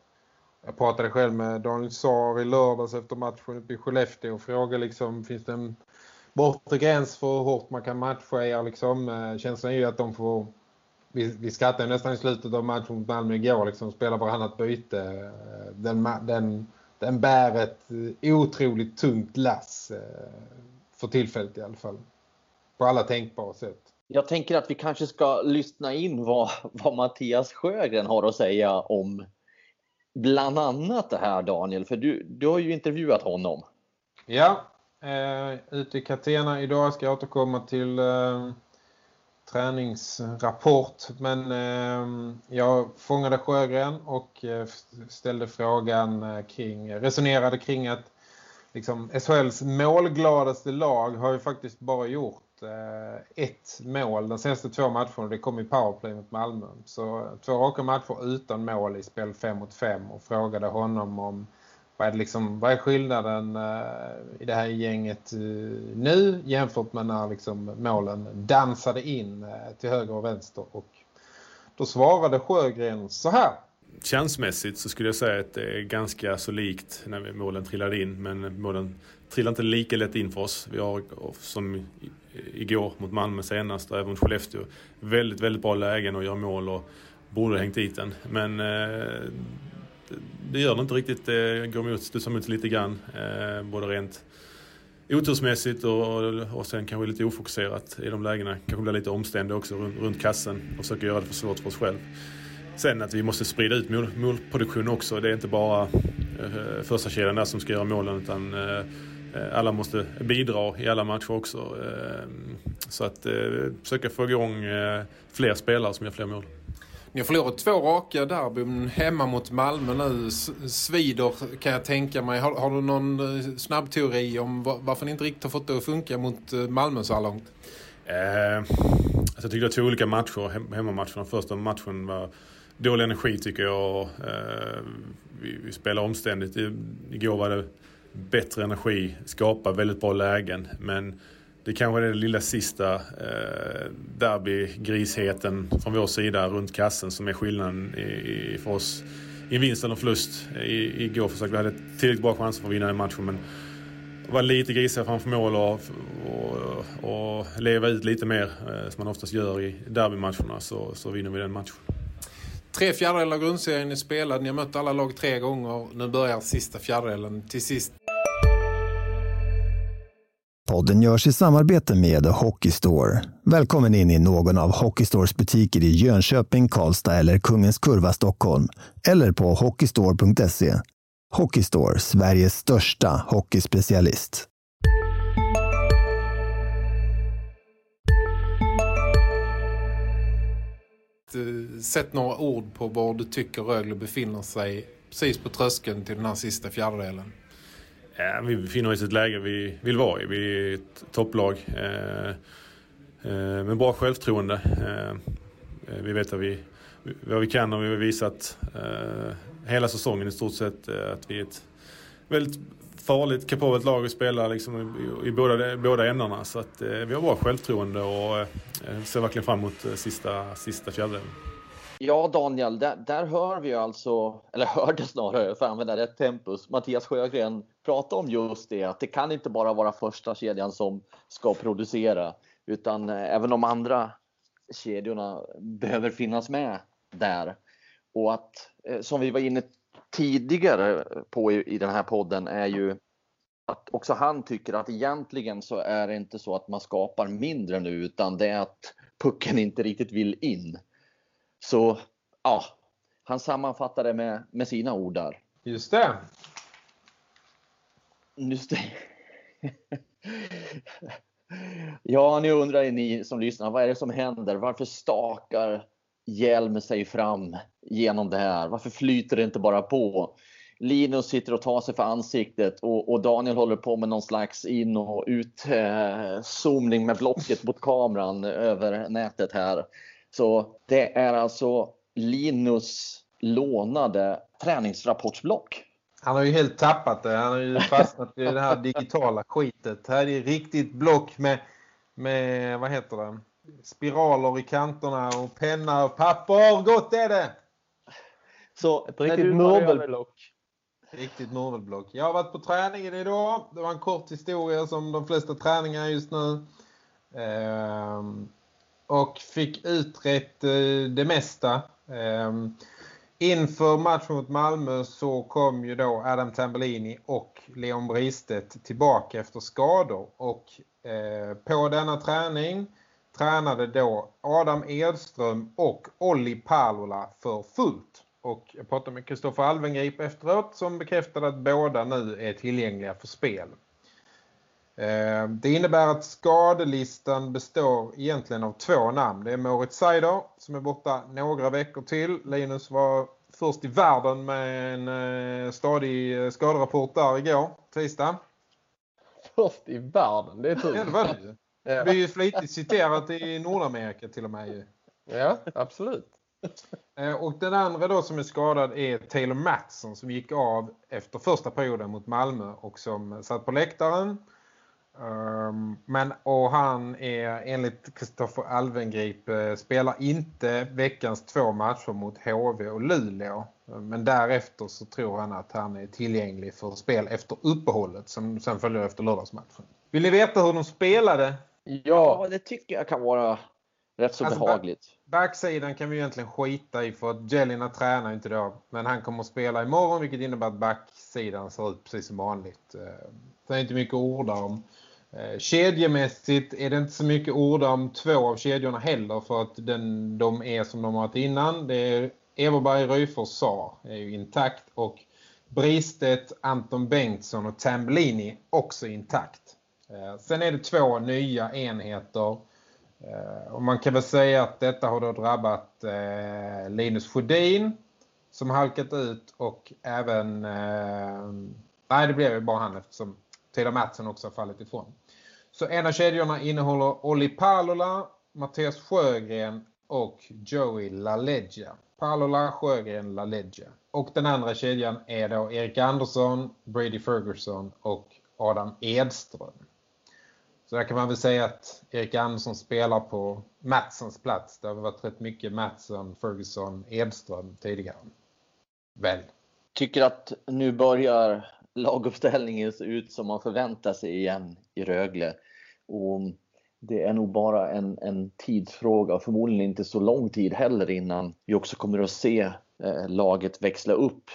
Jag pratade själv med Daniel Saar i lördags efter matchen uppe i Skellefteå och frågade liksom, finns det en bortre gräns för hur hårt man kan matcha er liksom. Eh, känslan är ju att de får vi, vi skrattade nästan i slutet av matchen mot Malmö igår liksom spela varannat byte. Eh, den, den, den bär ett eh, otroligt tungt lass för tillfället i alla fall. På alla tänkbara sätt. Jag tänker att vi kanske ska lyssna in vad, vad Mattias Sjögren har att säga om bland annat det här Daniel, för du, du har ju intervjuat honom. Ja, eh, ute i Katena idag ska jag återkomma till eh, träningsrapport. Men eh, jag fångade Sjögren och eh, ställde frågan eh, kring, resonerade kring att liksom, SHLs målgladaste lag har ju faktiskt bara gjort Eh, ett mål de senaste två matcherna. Det kom i powerplay mot Malmö. Så två raka matcher utan mål i spel 5 mot 5 och frågade honom om vad är, liksom, vad är skillnaden eh, i det här gänget eh, nu jämfört med när liksom, målen dansade in till höger och vänster. Och då svarade Sjögren så här. Chansmässigt så skulle jag säga att det är ganska så likt när målen trillade in. Men målen trillar inte lika lätt in för oss. Vi har som igår mot Malmö senast och även mot Skellefteå väldigt, väldigt bra lägen att göra mål och borde ha hängt dit den. Men eh, det gör det inte riktigt. Det går emot, studsar emot lite grann. Eh, både rent otursmässigt och, och sen kanske lite ofokuserat i de lägena. Kanske blir lite omständig också runt, runt kassen och försöker göra det för svårt för oss själva. Sen att vi måste sprida ut mål, målproduktion också. Det är inte bara eh, första kedjan där som ska göra målen utan eh, alla måste bidra i alla matcher också. Eh, så att eh, försöka få igång eh, fler spelare som gör fler mål. Ni har förlorat två raka derbyn hemma mot Malmö nu. Svider kan jag tänka mig. Har, har du någon eh, snabb teori om varför ni inte riktigt har fått det att funka mot eh, Malmö så här långt? Eh, alltså jag tycker det var två olika matcher. Hem, hemmamatcherna. Första matchen var dålig energi tycker jag. Eh, vi, vi spelar omständigt. Igår var det bättre energi, skapa väldigt bra lägen. Men det kanske är den lilla sista eh, derbygrisheten från vår sida runt kassen som är skillnaden i, i, för oss. I vinst eller förlust. I, igår försökte vi hade tillräckligt bra chanser för att vinna den matchen men var lite grisiga framför mål och, och, och, leva ut lite mer eh, som man oftast gör i derbymatcherna så, så vinner vi den matchen. Tre fjärdedelar av grundserien är spelad. Ni har mött alla lag tre gånger. Nu börjar sista fjärdedelen. Till sist Podden görs i samarbete med Hockeystore. Välkommen in i någon av Hockeystores butiker i Jönköping, Karlstad eller Kungens Kurva, Stockholm. Eller på hockeystore.se. Hockeystore, Sveriges största hockeyspecialist. Sätt några ord på var du tycker Rögle befinner sig precis på tröskeln till den här sista fjärdedelen. Ja, vi befinner oss i ett läge vi vill vara i. Vi är ett topplag eh, eh, med bra självförtroende. Eh, eh, vi vet vad vi, vad vi kan och vi har visat eh, hela säsongen i stort sett eh, att vi är ett väldigt farligt, kapabelt lag att spela liksom i, i båda, båda ändarna. Så att, vi har bra självförtroende och ser verkligen fram emot sista, sista fjärdedelen. Ja, Daniel, där, där, hör vi alltså, eller hörde snarare, för att använda rätt tempus, Mattias Sjögren prata om just det, att det kan inte bara vara första kedjan som ska producera, utan eh, även de andra kedjorna behöver finnas med där. Och att, eh, som vi var inne tidigare på i, i den här podden, är ju att också han tycker att egentligen så är det inte så att man skapar mindre nu, utan det är att pucken inte riktigt vill in. Så ja, han sammanfattade med, med sina ord där. Just det. Nu ja, nu undrar ni som lyssnar, vad är det som händer? Varför stakar Hjelm sig fram genom det här? Varför flyter det inte bara på? Linus sitter och tar sig för ansiktet och, och Daniel håller på med någon slags in och ut eh, zoomning med blocket mot kameran över nätet här. Så det är alltså Linus lånade träningsrapportsblock. Han har ju helt tappat det. Han har ju fastnat i det här digitala skitet. Här är riktigt block med, med vad heter det? Spiraler i kanterna och penna och papper. Gott är det! Så ett riktigt murvelblock. Riktigt murvelblock. Jag har varit på träningen idag. Det var en kort historia som de flesta träningar just nu. Ehm, och fick utrett eh, det mesta. Ehm, inför matchen mot Malmö så kom ju då Adam Tambellini och Leon Bristedt tillbaka efter skador. Och eh, på denna träning tränade då Adam Edström och Olli Palola för fullt. Och jag pratade med Kristoffer Alvengrip efteråt som bekräftade att båda nu är tillgängliga för spel. Eh, det innebär att skadelistan består egentligen av två namn. Det är Moritz Seider som är borta några veckor till. Linus var först i världen med en eh, stadig eh, skaderapport där igår, tisdag. Först i världen, det är tur. Ja, det var det ju. Det blir ju flitigt citerat i Nordamerika till och med. Ja, absolut. Och den andra då som är skadad är Taylor Mattsson som gick av efter första perioden mot Malmö och som satt på läktaren. Um, men och han är enligt Kristoffer Alvengrip eh, spelar inte veckans två matcher mot HV och Luleå. Men därefter så tror han att han är tillgänglig för spel efter uppehållet som sen följer efter lördagsmatchen. Vill ni veta hur de spelade? Ja, det tycker jag kan vara rätt så alltså, behagligt. Backsidan kan vi egentligen skita i för att Jelina tränar inte då. Men han kommer att spela imorgon vilket innebär att backsidan ser ut precis som vanligt. Eh, det är inte mycket orda om. Eh, kedjemässigt är det inte så mycket ord om två av kedjorna heller för att den, de är som de har varit innan. Det är Everberg, Ryfors, Sar är ju intakt och Bristet, Anton Bengtsson och Tambellini också intakt. Eh, sen är det två nya enheter eh, och man kan väl säga att detta har då drabbat Linus Sjödin som halkat ut och även nej det blev ju bara han eftersom Taylor Mattsson också har fallit ifrån. Så en av kedjorna innehåller Olli Palola, Mattias Sjögren och Joey LaLeggia. Palola, Sjögren, LaLeggia. Och den andra kedjan är då Erik Andersson, Brady Ferguson och Adam Edström. Så där kan man väl säga att Erik Andersson spelar på Matsons plats. Det har varit rätt mycket Matson, Ferguson, Edström tidigare. Väl. Tycker att nu börjar laguppställningen se ut som man förväntar sig igen i Rögle. Och det är nog bara en, en tidsfråga, förmodligen inte så lång tid heller innan vi också kommer att se eh, laget växla upp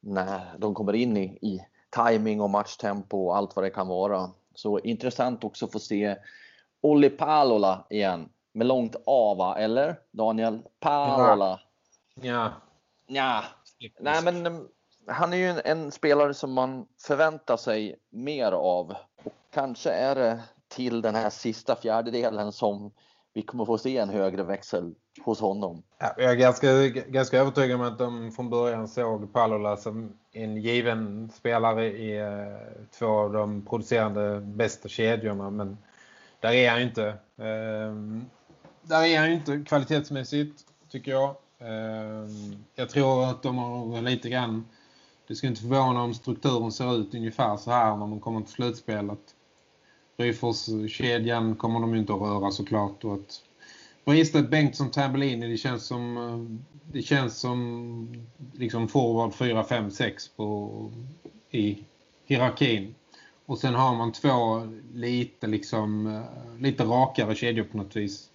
när de kommer in i, i timing och matchtempo och allt vad det kan vara. Så intressant också att få se Olli Palola igen. Med långt A va, eller Daniel? Palola. Ja. Ja. Nej men han är ju en, en, spelare som man förväntar sig mer av. Och kanske är det till den här sista fjärdedelen som vi kommer få se en högre växel hos honom. Ja, jag är ganska, ganska övertygad om att de från början såg Palola som en given spelare i eh, två av de producerande bästa kedjorna. Men där är han ju inte. Eh, där är han ju inte kvalitetsmässigt tycker jag. Eh, jag tror att de har lite grann det ska inte förvåna om strukturen ser ut ungefär så här när man kommer till slutspelet. Ryfors kedjan kommer de inte att röra såklart och att Bristet, Bengtsson, Tambellini det känns som eh, det känns som liksom forward 4, 5, 6 på, i hierarkin. Och sen har man två lite liksom eh, lite rakare kedjor på något vis.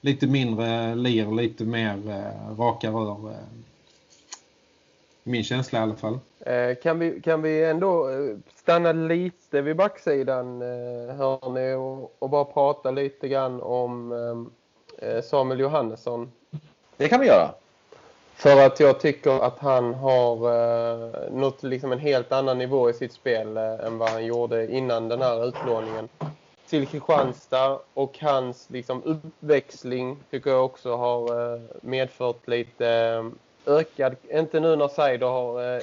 Lite mindre lir, lite mer eh, raka rör. Min känsla i alla fall. Eh, kan, vi, kan vi ändå eh, stanna lite vid backsidan eh, hörni och, och bara prata lite grann om Samuel Johannesson? Det kan vi göra. För att jag tycker att han har eh, nått liksom en helt annan nivå i sitt spel eh, än vad han gjorde innan den här utlåningen till Kristianstad och hans liksom, uppväxling tycker jag också har eh, medfört lite ökad, inte nu när Seider har, eh,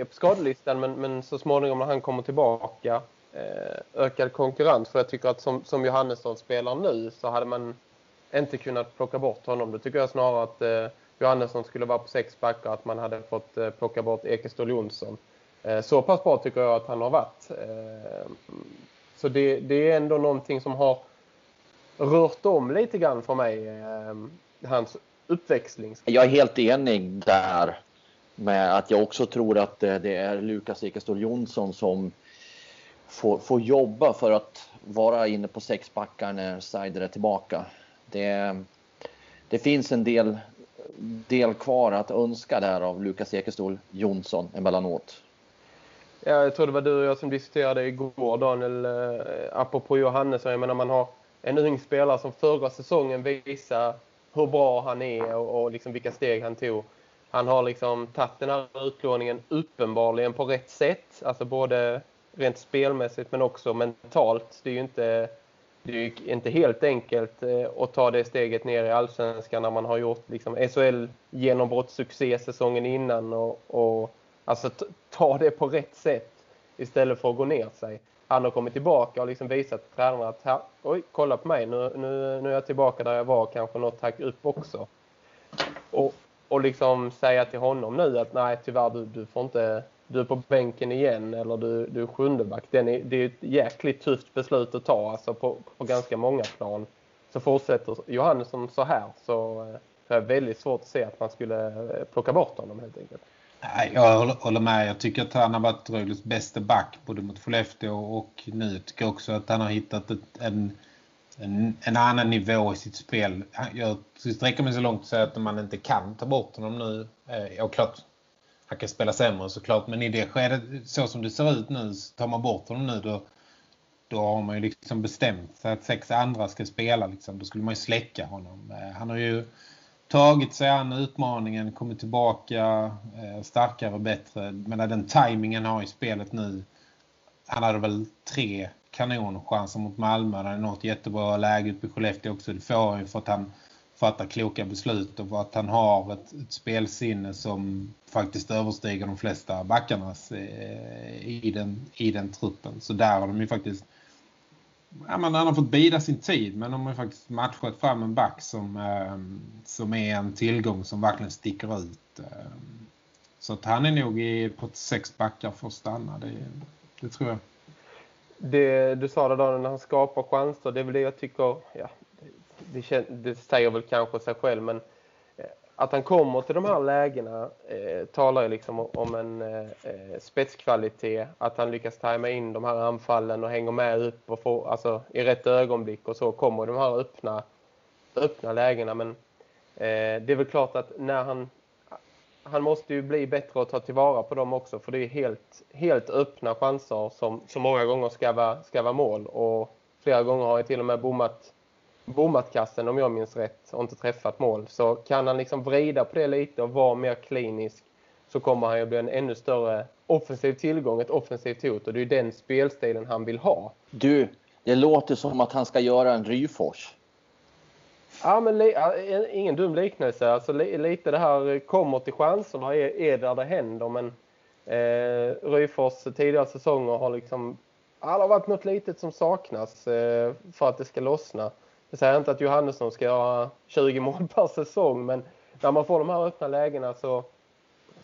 är på skadelistan men, men så småningom när han kommer tillbaka eh, ökad konkurrens för jag tycker att som, som Johannesson spelar nu så hade man inte kunnat plocka bort honom. Då tycker jag snarare att eh, Johannesson skulle vara på sex backar att man hade fått eh, plocka bort Ekestål Jonsson. Eh, så pass bra tycker jag att han har varit. Eh, så det, det, är ändå någonting som har rört om lite grann för mig. Eh, hans uppväxling. Jag är helt enig där med att jag också tror att det är Lukas Ekestål Jonsson som får, får jobba för att vara inne på sex backar när Seider är tillbaka. Det, det finns en del, del kvar att önska där av Lukas Ekestål Jonsson emellanåt. Ja, jag tror det var du och jag som diskuterade igår Daniel, eh, apropå Johannesson. Jag menar man har en ung spelare som förra säsongen visar hur bra han är och, och liksom vilka steg han tog. Han har liksom tagit den här utlåningen uppenbarligen på rätt sätt. Alltså både rent spelmässigt men också mentalt. Det är ju inte, det är inte helt enkelt eh, att ta det steget ner i allsvenskan när man har gjort liksom SHL genombrottssuccé säsongen innan och, och alltså ta det på rätt sätt istället för att gå ner sig han har kommit tillbaka och liksom visat tränarna att här, oj, kolla på mig, nu, nu, nu är jag tillbaka där jag var, kanske något tack upp också. Och, och liksom säga till honom nu att nej tyvärr du, du får inte du är på bänken igen eller du, du är sjunde back. Det är, det är ett jäkligt tufft beslut att ta alltså på, på ganska många plan. Så fortsätter Johannesson så här så, så är det väldigt svårt att se att man skulle eh, plocka bort honom helt enkelt. Nej, jag håller med. Jag tycker att han har varit Rögles bästa back både mot Skellefteå och nu. Jag tycker också att han har hittat ett, en, en, en annan nivå i sitt spel. Jag sträcker mig så långt att säga att man inte kan ta bort honom nu. Eh, ja, klart, han kan spela sämre såklart. Men i det skedet, så som det ser ut nu, så tar man bort honom nu då, då har man ju liksom bestämt sig att sex andra ska spela. Liksom. Då skulle man ju släcka honom. Eh, han har ju tagit sig an utmaningen, kommit tillbaka eh, starkare och bättre. Men den tajmingen har i spelet nu. Han hade väl tre kanonchanser mot Malmö. Han hade nått jättebra läge uppe i Skellefteå också. Det får han ju för att han fattar kloka beslut och för att han har ett, ett spelsinne som faktiskt överstiger de flesta backarnas eh, i, den, i den truppen. Så där har de ju faktiskt ja, men han har fått bida sin tid men de har faktiskt matchat fram en back som, eh, som är en tillgång som verkligen sticker ut. Ehm. Så att han är nog i, på sex backar för att stanna, det, det tror jag. Det, du sa det då när han skapar chanser, det är väl det jag tycker, ja, det, det säger väl kanske sig själv men att han kommer till de här lägena eh, talar ju liksom om en eh, eh, spetskvalitet. Att han lyckas tajma in de här anfallen och hänger med upp och får, alltså, i rätt ögonblick och så kommer de här öppna, öppna lägena. Men eh, det är väl klart att när han han måste ju bli bättre att ta tillvara på dem också. För det är helt, helt öppna chanser som, som många gånger ska vara, ska vara mål. Och flera gånger har jag till och med bommat bommat kassen om jag minns rätt och inte träffat mål. Så kan han liksom vrida på det lite och vara mer klinisk så kommer han ju bli en ännu större offensiv tillgång, ett offensivt hot. Och det är den spelstilen han vill ha. Du, det låter som att han ska göra en Ryfors. Ja, men ingen dum liknelse. Alltså, lite det här kommer till chanserna är, är där det händer. Men eh, Ryfors tidigare säsonger har liksom... Det har varit något litet som saknas eh, för att det ska lossna. Jag säger inte att Johannesson ska göra 20 mål per säsong men när man får de här öppna lägena så,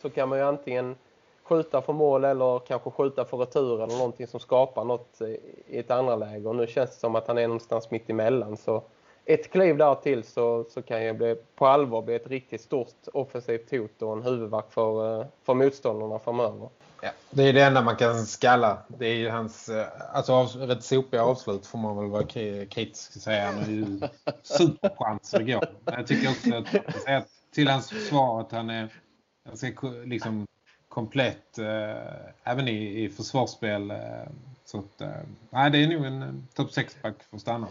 så kan man ju antingen skjuta för mål eller kanske skjuta för retur eller någonting som skapar något i ett andra läge. Och nu känns det som att han är någonstans mitt emellan. Så ett kliv där till så, så kan ju bli, på allvar bli ett riktigt stort offensivt hot och en huvudvakt för, eh, för motståndarna framöver. Ja, det är det enda man kan skalla. Det är ju hans eh, alltså, av, rätt sopiga avslut får man väl vara kritisk att säga. Han har ju [LAUGHS] superchanser igår. Men jag tycker också att, att till hans försvar att han är ganska liksom komplett äh, även i, i försvarsspel. Äh, så att, äh, nej, det är nog en topp 6-back för att stanna.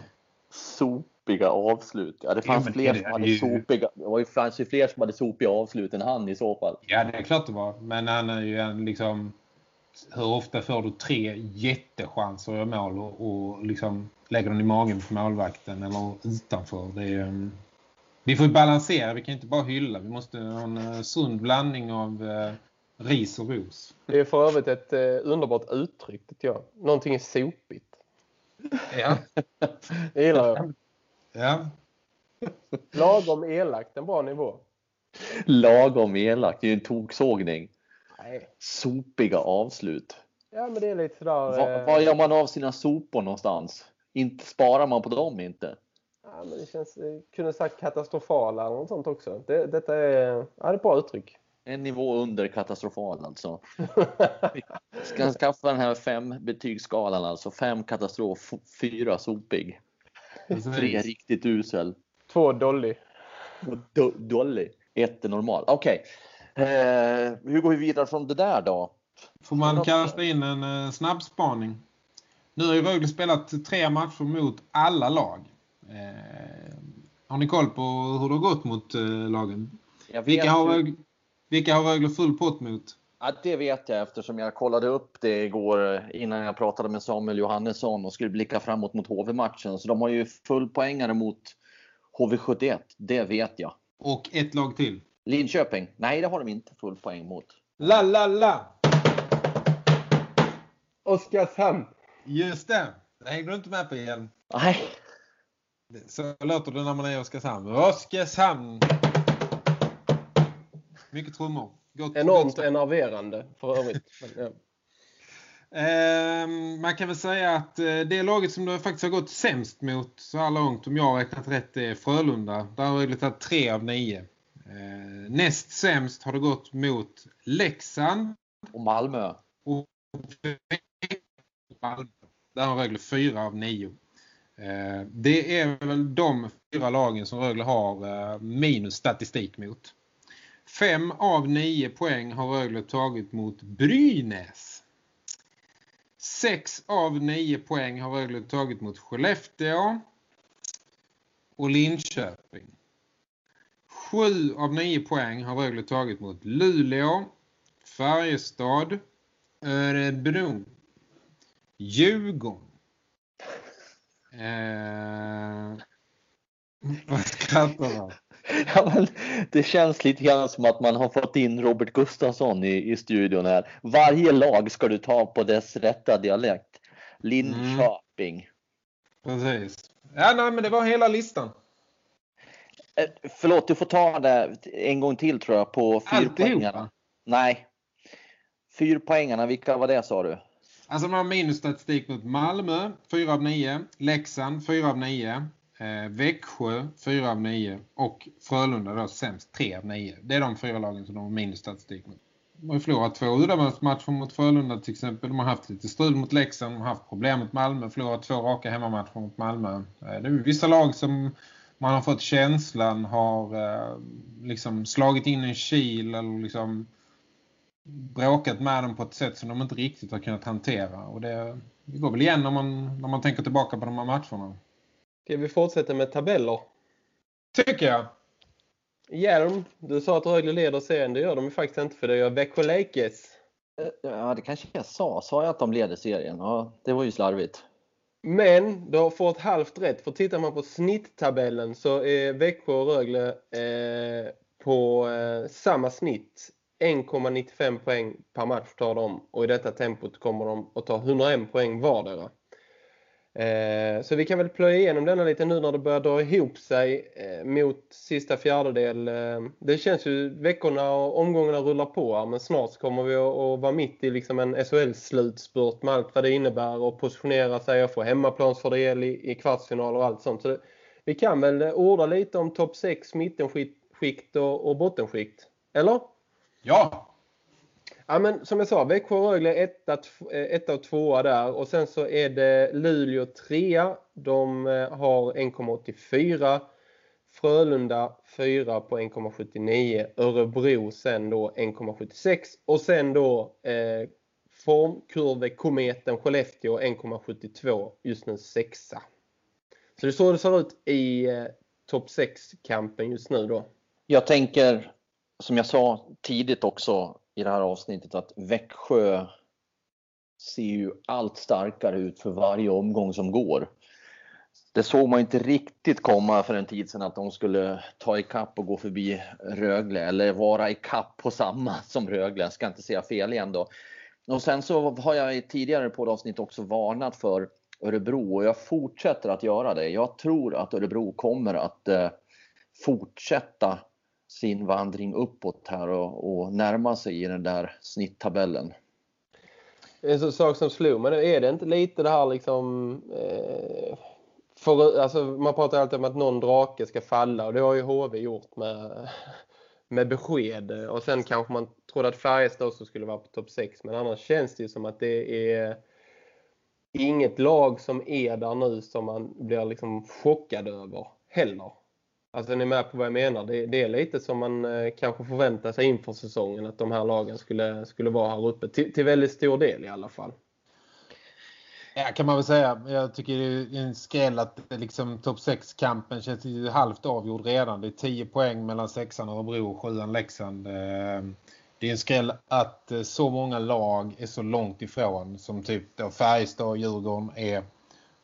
Sopiga avslut. Ja, det fanns ja, fler det, som hade ju... sopiga. Det var ju, fanns ju fler som hade sopiga avslut än han i så fall. Ja, det är klart det var. Men han är ju en liksom hur ofta får du tre jättechanser i mål och, och liksom lägger den i magen på målvakten eller utanför. Det är, vi får balansera, vi kan inte bara hylla. Vi måste ha en uh, sund blandning av uh, ris och ros. Det är för övrigt ett uh, underbart uttryck, tycker jag. Någonting är sopigt. Ja. [LAUGHS] det gillar jag. Ja. Lagom elakt, en bra nivå. Lagom elakt, det är ju en toksågning. Nej. Sopiga avslut. Ja, men det är lite sådär... Var, var gör man av sina sopor någonstans? Inte sparar man på dem inte? Ja, men det känns, kunde sagt katastrofala eller något sånt också. Det, detta är, ja, det är ett bra uttryck. En nivå under katastrofal alltså. [LAUGHS] Ska skaffa den här fem betygsskalan alltså. Fem katastrof, fyra sopig. Tre riktigt usel. Två dolly. Do, dolly. Ett är normal. Okej. Okay. Eh, hur går vi vidare från det där då? Får man kasta in en eh, snabbspaning? Nu har ju Rögle spelat tre matcher mot alla lag. Eh, har ni koll på hur det har gått mot eh, lagen? Vilka har, vilka har Rögle full pott mot? Ja, det vet jag eftersom jag kollade upp det igår innan jag pratade med Samuel Johannesson och skulle blicka framåt mot HV-matchen. Så de har ju full poängare mot HV71, det vet jag. Och ett lag till? Linköping. Nej, det har de inte full poäng mot. La la la! Oskarshamn. Just det. Det hängde du inte med på igen. Nej. Så låter det när man är i Oskarshamn. Oskarshamn! Mycket trummor. gått, Enormt gått... enerverande för övrigt. ja. [LAUGHS] Eh, man kan väl säga att eh, det laget som det faktiskt har gått sämst mot så här långt, om jag har räknat rätt, är Frölunda. Där har Rögle tagit tre av nio. Eh, näst sämst har det gått mot Leksand. Och Malmö. Och Malmö. Där har Rögle fyra av nio. Eh, det är väl de fyra lagen som Rögle har eh, minus statistik mot. Fem av nio poäng har Rögle tagit mot Brynäs. Sex av nio poäng har Rögle tagit mot Skellefteå och Linköping. Sju av nio poäng har Rögle tagit mot Luleå, Färjestad, Örebro, Djurgården. Eh... [LAUGHS] Vad skrattar man? [LAUGHS] Ja, men det känns lite grann som att man har fått in Robert Gustafsson i, i studion här. Varje lag ska du ta på dess rätta dialekt. Linköping. Mm. Precis. Ja, nej, men det var hela listan. Eh, förlåt, du får ta det en gång till tror jag på fyrpoängarna. Nej. Fyrpoängarna, vilka var det sa du? Alltså man har minusstatistik mot Malmö, 4 av 9. Leksand, 4 av 9. Eh, Växjö 4 av 9 och Frölunda då sämst 3 av 9. Det är de fyra lagen som de har minusstatistik mot. De har förlorat två uddamålsmatcher mot Frölunda till exempel. De har haft lite strul mot Leksand, de har haft problem mot Malmö, förlorat två raka hemmamatcher mot Malmö. Eh, det är vissa lag som man har fått känslan har eh, liksom slagit in en kil eller liksom bråkat med dem på ett sätt som de inte riktigt har kunnat hantera. Och det, det går väl igen när man, när man tänker tillbaka på de här matcherna. Ska vi fortsätta med tabeller? Tycker jag. Hjelm, du sa att Rögle leder serien. Det gör de faktiskt inte för det gör Växjö Lakers. Ja, det kanske jag sa. Sa jag att de leder serien? Ja, det var ju slarvigt. Men du har fått halvt rätt. För tittar man på snitttabellen så är Växjö och Rögle eh, på eh, samma snitt. 1,95 poäng per match tar de och i detta tempot kommer de att ta 101 poäng vardera. Eh, så vi kan väl plöja igenom denna lite nu när det börjar dra ihop sig eh, mot sista fjärdedel. Eh, det känns ju veckorna och omgångarna rullar på men snart kommer vi att vara mitt i liksom en SHL-slutspurt med allt vad det innebär och positionera sig och få hemmaplansfördel i, i kvartsfinal och allt sånt. Så det, vi kan väl orda lite om topp 6, mittenskikt och, och bottenskikt. Eller? Ja! Ja, men som jag sa, Växjö och Rögle etta, eh, etta och tvåa där. Och sen så är det Luleå trea. De eh, har 1,84. Frölunda 4 på 1,79. Örebro sen då 1,76. Och sen då eh, formkurvekometen Skellefteå 1,72. Just nu sexa. Så det är så det ser ut i eh, topp 6-kampen just nu då. Jag tänker, som jag sa tidigt också, i det här avsnittet att Växjö ser ju allt starkare ut för varje omgång som går. Det såg man inte riktigt komma för en tid sedan att de skulle ta ikapp och gå förbi Rögle eller vara ikapp på samma [LAUGHS] som Rögle. Jag ska inte säga fel igen då. Och sen så har jag i tidigare poddavsnitt också varnat för Örebro och jag fortsätter att göra det. Jag tror att Örebro kommer att eh, fortsätta sin vandring uppåt här och, och närma sig i den där snitttabellen. En sak som slog mig, nu, är det inte lite det här liksom... Eh, för, alltså, man pratar alltid om att någon drake ska falla och det har ju HV gjort med, [LAUGHS] med besked. Och sen kanske man trodde att Färjestad också skulle vara på topp 6. Men annars känns det ju som att det är inget lag som är där nu som man blir liksom chockad över heller. Alltså ni är med på vad jag menar. Det, det är lite som man eh, kanske förväntar sig inför säsongen att de här lagen skulle, skulle vara här uppe. Till, till väldigt stor del i alla fall. Ja, kan man väl säga. Jag tycker det är en skräll att liksom topp 6-kampen känns halvt avgjord redan. Det är 10 poäng mellan sexan Örebro och sjuan Leksand. Eh, det är en skräll att eh, så många lag är så långt ifrån som typ då Färjestad och Djurgården är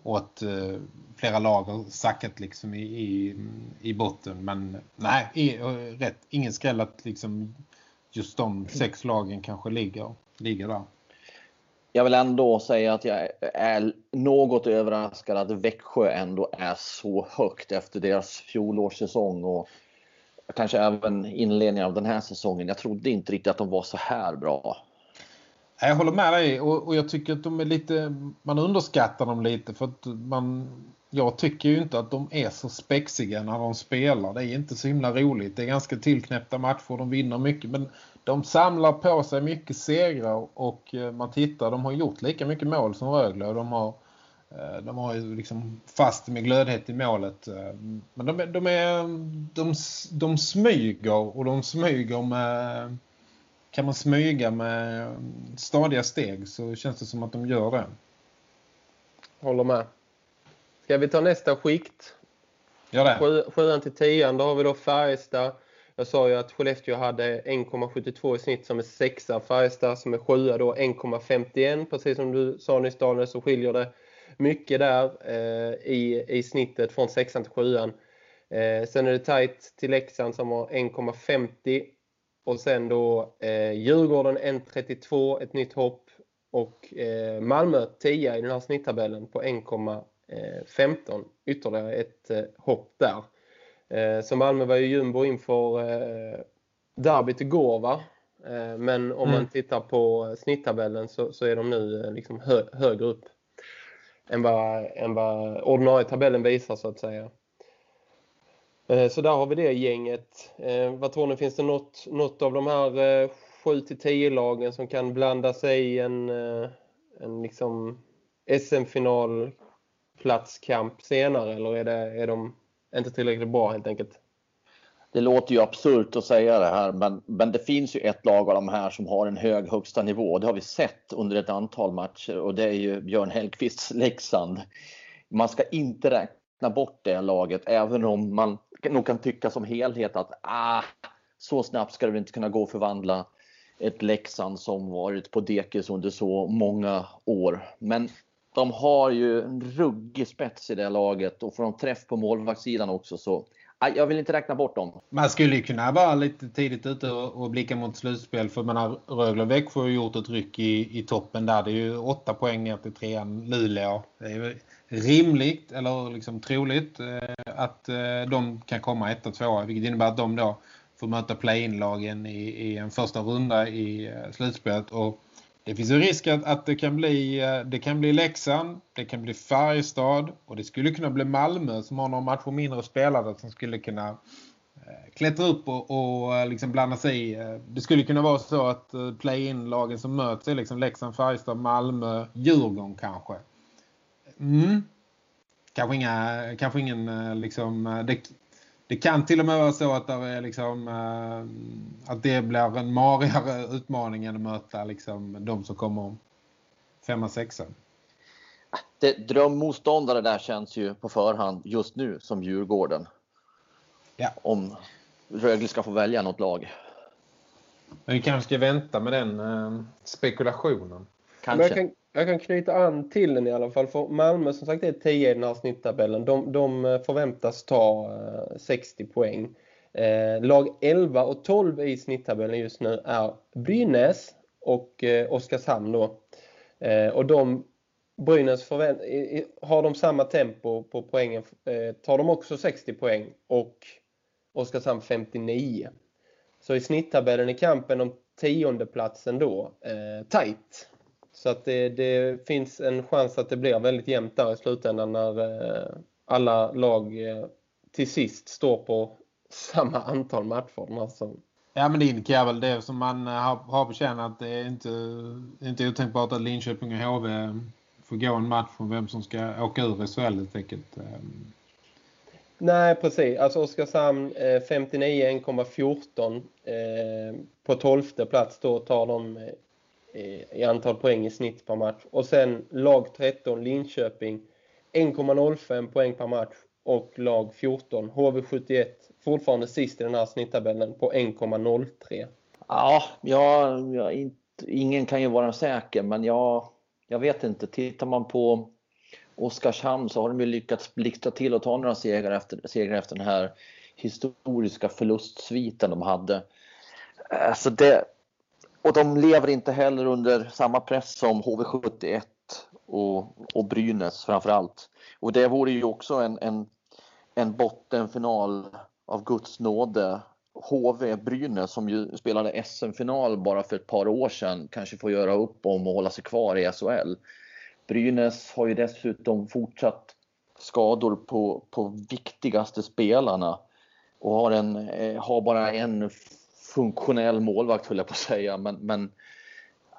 åt eh, flera lag har sackat liksom i, i, i botten. Men nej, i, rätt. Ingen skräll att liksom just de sex lagen kanske ligger, ligger där. Jag vill ändå säga att jag är något överraskad att Växjö ändå är så högt efter deras fjolårssäsong. Och kanske även inledningen av den här säsongen. Jag trodde inte riktigt att de var så här bra. Jag håller med dig och, och jag tycker att de är lite, man underskattar dem lite för att man, jag tycker ju inte att de är så spexiga när de spelar. Det är inte så himla roligt. Det är ganska tillknäppta matcher, de vinner mycket men de samlar på sig mycket segrar och eh, man tittar, de har gjort lika mycket mål som Rögle och de har eh, de har ju liksom fast med glödhet i målet. Eh, men de, de, är, de, de smyger och de smyger med... Kan man smyga med stadiga steg så känns det som att de gör det. Håller med. Ska vi ta nästa skikt? Gör det. Sjuan till tian, då har vi då Färjestad. Jag sa ju att Skellefteå hade 1,72 i snitt som är sexa. Färjestad som är sjua då 1,51. Precis som du sa nyss Daniel så skiljer det mycket där eh, i, i snittet från 6 till 7 eh, Sen är det tight till Leksand som har 1,50 och sen då eh, Djurgården 1,32, ett nytt hopp och eh, Malmö 10 i den här snitttabellen på 1,15 ytterligare ett eh, hopp där. Eh, så Malmö var ju jumbo inför eh, derbyt igår va? Eh, men om mm. man tittar på snitttabellen så, så är de nu liksom hö, högre upp än vad, än vad ordinarie tabellen visar så att säga. Eh, så där har vi det gänget. Eh, vad tror ni, finns det något, något av de här eh, 7-10 lagen som kan blanda sig i en, en liksom SM-finalplatskamp senare eller är, det, är de inte tillräckligt bra helt enkelt? det låter ju absurt att säga det här, men, men det finns ju ett lag av de här som har en hög högsta nivå. Det har vi sett under ett antal matcher och det är ju Björn Hellkvists Leksand. Man ska inte räkna bort det laget, även om man nog kan tycka som helhet att ah, så snabbt ska det väl inte kunna gå att förvandla ett Leksand som varit på dekis under så många år. Men de har ju en ruggig spets i det laget och får de träff på målvaktssidan också så ah, jag vill inte räkna bort dem. Man skulle ju kunna vara lite tidigt ute och, blicka mot slutspel. För menar, Rögle och Växjö har gjort ett ryck i, i toppen där. Det är ju åtta poäng ner till trean Luleå. Det är rimligt eller liksom troligt eh, att eh, de kan komma ett och två. Vilket innebär att de då får möta play-in-lagen i, i en första runda i eh, slutspelet. Och det finns en risk att, att det, kan bli, eh, det kan bli Leksand, det kan bli Färjestad och det skulle kunna bli Malmö som har några matcher mindre spelare som skulle kunna eh, klättra upp och, och eh, liksom blanda sig i. Det skulle kunna vara så att eh, play-in-lagen som möts är liksom Leksand, Färjestad, Malmö, Djurgården kanske. Mm. Kanske, inga, kanske ingen liksom... Det, det kan till och med vara så att, det är liksom, äh, att det blir en marigare utmaning än att möta liksom, de som kommer om femma, sexan. Det, drömmotståndare där känns ju på förhand just nu som Djurgården. Ja. Om Rögle ska få välja något lag. Men vi kanske ska vänta med den äh, spekulationen. Kanske jag kan jag kan knyta an till den i alla fall. För Malmö som sagt är 10 i den här snitttabellen. De, de eh, förväntas ta eh, 60 poäng. Eh, lag 11 och 12 i snitttabellen just nu är Brynäs och eh, Oskarshamn då. Eh, och de Brynäs förvänt har de samma tempo på poängen eh, tar de också 60 poäng och Oskarshamn 59. Så i snitttabellen i kampen om tionde platsen då eh, tight så att det, det, finns en chans att det blir väldigt jämnt där i slutändan när eh, alla lag eh, till sist står på [LAUGHS] samma antal matcher säsongen. Ja men det indikerar väl det som man eh, har, har på känn att det är inte, inte otänkbart att Linköping och HV får gå en match från vem som ska åka ur i SHL helt enkelt. Nej, precis. Alltså Oskarshamn 59 1,14 eh, på 12 plats då tar de i antal poäng i snitt per match. Och sen lag 13 Linköping 1,05 poäng per match och lag 14 HV71 fortfarande sist i den här snittabellen på 1,03. Ja, jag, jag, inte, ingen kan ju vara säker men jag, jag vet inte. Tittar man på Oskarshamn så har de ju lyckats blixtra till och ta några segrar efter, segrar efter den här historiska förlustsviten de hade. Alltså det, och de lever inte heller under samma press som HV71 och, och Brynäs framförallt. Och det vore ju också en, en, en bottenfinal av Guds nåde HV Brynäs som ju spelade SM-final bara för ett par år sedan kanske får göra upp om att hålla sig kvar i SHL. Brynäs har ju dessutom fortsatt skador på, på viktigaste spelarna och har, en, eh, har bara en funktionell målvakt höll jag på att säga. Men, men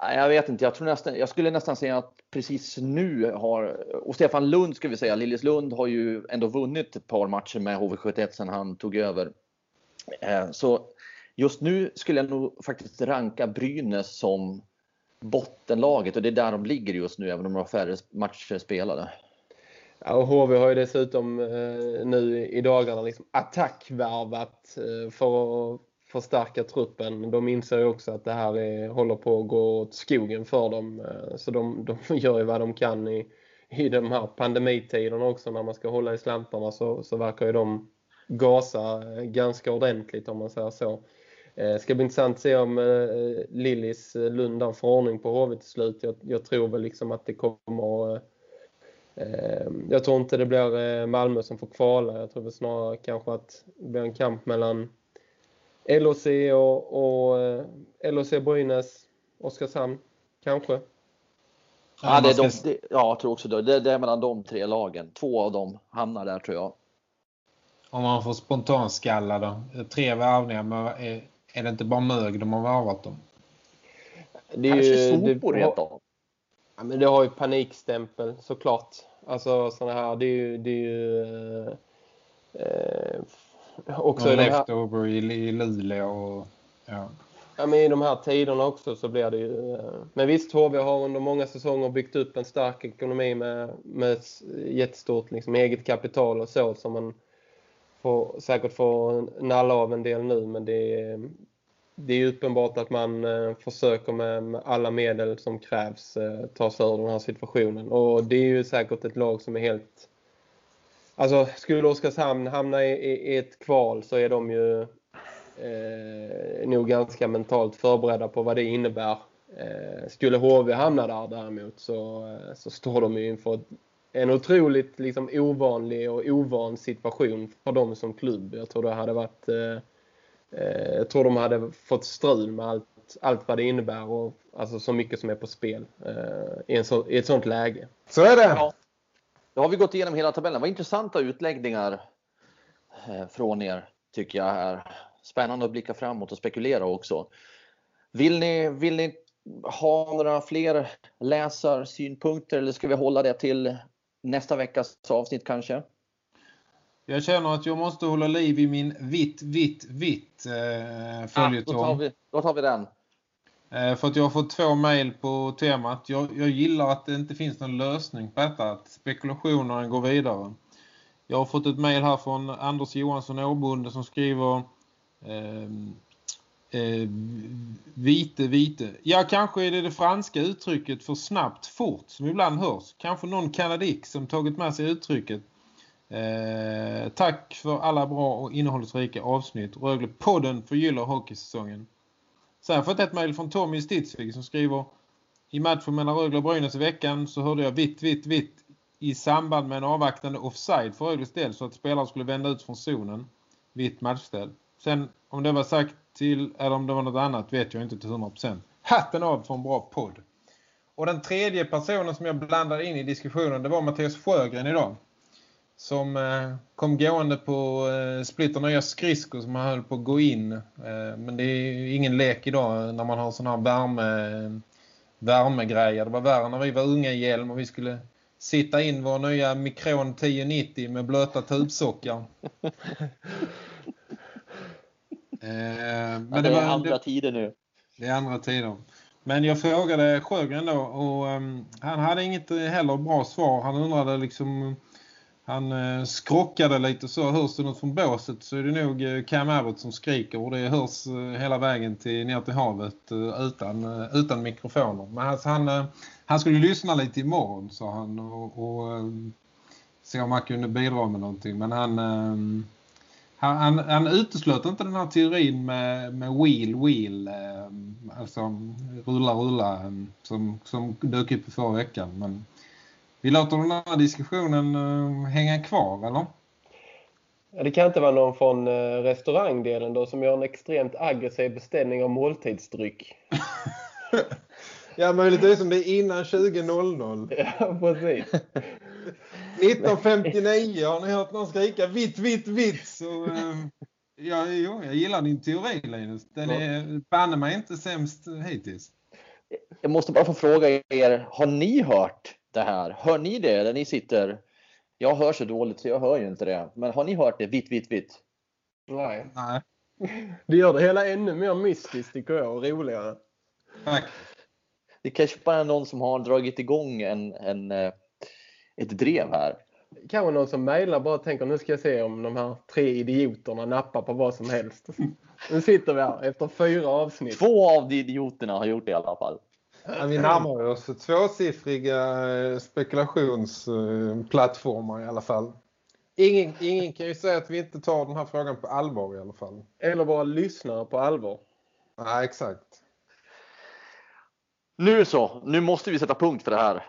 jag vet inte, jag, tror nästan, jag skulle nästan säga att precis nu har, och Stefan Lund ska vi säga, Liljeslund har ju ändå vunnit ett par matcher med HV71 sedan han tog över. Eh, så just nu skulle jag nog faktiskt ranka Brynäs som bottenlaget och det är där de ligger just nu även om de har färre matcher spelade. Ja, och HV har ju dessutom eh, nu i dagarna liksom attackvärvat eh, för att förstärka truppen. De inser ju också att det här är, håller på att gå åt skogen för dem. Eh, så de, [LAUGHS] de gör ju vad de kan i, i de här pandemitiderna också när man ska hålla i slantarna så, så verkar ju de gasa eh, ganska ordentligt om man säger så. Det ska bli intressant att se om Lillis Lundan får ordning på HV till slut. Jag, jag tror väl liksom att det kommer jag tror inte det blir Malmö som får kvala. Jag tror väl snarare kanske att det blir en kamp mellan LOC och, och eh, LOC Brynäs, Oskarshamn, kanske. Ja, det är de, det, ja, jag tror också det. det. Det är mellan de tre lagen. Två av dem hamnar där tror jag. Om man får spontanskalla då. Tre värvningar, men är, är det inte bara mög de har varvat dem? Det är Kanske ju, sopor det, rent av. Ja, men det har ju panikstämpel såklart. Alltså sådana här, det är ju, det är ju eh, också i leftover i, i Luleå och ja. Ja, men i de här tiderna också så blir det ju... Eh, men visst, HV har under många säsonger byggt upp en stark ekonomi med, med jättestort liksom, eget kapital och så som man får, säkert får nalla av en del nu. Men det är, det är uppenbart att man eh, försöker med, med, alla medel som krävs eh, ta sig ur den här situationen. Och det är ju säkert ett lag som är helt Alltså skulle Oskarshamn hamna i, i, i ett kval så är de ju eh, nog ganska mentalt förberedda på vad det innebär. Eh, skulle HV hamna där däremot så, eh, så står de ju inför en otroligt liksom, ovanlig och ovan situation för dem som klubb. Jag tror det hade varit eh, eh, jag tror de hade fått strul med allt, allt vad det innebär och alltså så mycket som är på spel eh, i, en så, i ett sånt läge. Så är det! Ja. Då har vi gått igenom hela tabellen. Vad intressanta utläggningar eh, från er tycker jag är spännande att blicka framåt och spekulera också. Vill ni, vill ni ha några fler läsarsynpunkter eller ska vi hålla det till nästa veckas avsnitt kanske? Jag känner att jag måste hålla liv i min vitt, vitt, vitt eh, följetong. Ah, då, då tar vi den. Eh, för att jag har fått två mejl på temat. Jag, jag gillar att det inte finns någon lösning på detta. Att spekulationerna går vidare. Jag har fått ett mejl här från Anders Johansson Åbunde som skriver eh, eh, vite, vite. Ja, kanske är det det franska uttrycket för snabbt, fort som ibland hörs. Kanske någon kanadik som tagit med sig uttrycket. Eh, tack för alla bra och innehållsrika avsnitt. Rögle-podden förgyller hockeysäsongen. Sen har jag fått ett mejl från Tommy Stitzvig som skriver I matchen mellan Rögle och Brynäs i veckan så hörde jag vitt, vitt, vitt i samband med en avvaktande offside för Rögles del så att spelaren skulle vända ut från zonen. Vitt matchställ. Sen om det var sagt till eller om det var något annat vet jag inte till 100%. Hatten av för en bra podd. Och den tredje personen som jag blandade in i diskussionen det var Mattias Sjögren idag som eh, kom gående på eh, splitter nya skridskor som han höll på att gå in. Eh, men det är ingen lek idag när man har sån här värme, värmegrejer. Det var värre när vi var unga i hjälm och vi skulle sitta in vår nya Micron 1090 med blöta tubsockar. [LAUGHS] men ja, det, är andra tider nu. Det är andra tider. Men jag frågade Sjögren då och um, han hade inget heller bra svar. Han undrade liksom han eh, skrockade lite så. Hörs det något från båset så är det nog eh, Cam Abbott som skriker. Och det hörs eh, hela vägen till, ner till havet eh, utan, utan mikrofoner. Men alltså, han, han skulle lyssna lite imorgon sa han. Och, och se om han kunde bidra med någonting. Men han, han, han, han uteslöt inte den här teorin med, med wheel, wheel. alltså rulla, rulla. som, som dök upp i förra veckan. Men vi låter den här diskussionen uh, hänga kvar, eller? Det kan inte vara någon från eh, restaurangdelen då som gör en extremt aggressiv beställning av måltidsdryck. [LAUGHS] ja, möjligtvis om det är innan 20.00. [LAUGHS] Ja, precis. [LAUGHS] 1959 har ni hört någon skrika vitt, vitt, vitt. Så, eh, ja, jo, jag gillar din teori Linus. Den är banne mig inte sämst hittills. Jag måste bara få fråga er, har ni hört det här? Hör ni det där ni sitter? Jag hör så dåligt så jag hör ju inte det. Men har ni hört det vitt, vitt, vitt? Nej. Nej. Det gör det hela ännu mer mystiskt tycker jag och roligare. Tack. Det kanske bara är någon som har dragit igång en, en, eh, ett drev här. Kanske någon som mejlar bara tänker nu ska jag se om de här tre idioterna nappar på vad som helst. [LAUGHS] Nu sitter vi här efter fyra avsnitt. Två av de idioterna har gjort det i alla fall. Ja, vi närmar oss tvåsiffriga eh, spekulationsplattformar i alla fall. Ingen, ingen kan ju säga att vi inte tar den här frågan på allvar i alla fall. Eller bara lyssnar på allvar. Ja, exakt. Nu så, nu måste vi sätta punkt för det här.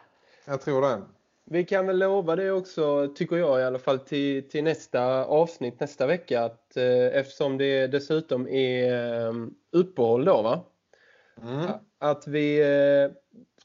Jag tror det. Vi kan väl lova det också, tycker jag i alla fall, till, till nästa avsnitt nästa vecka. Att, eh, eftersom det dessutom är eh, uppehåll då va? Mm. Att vi eh,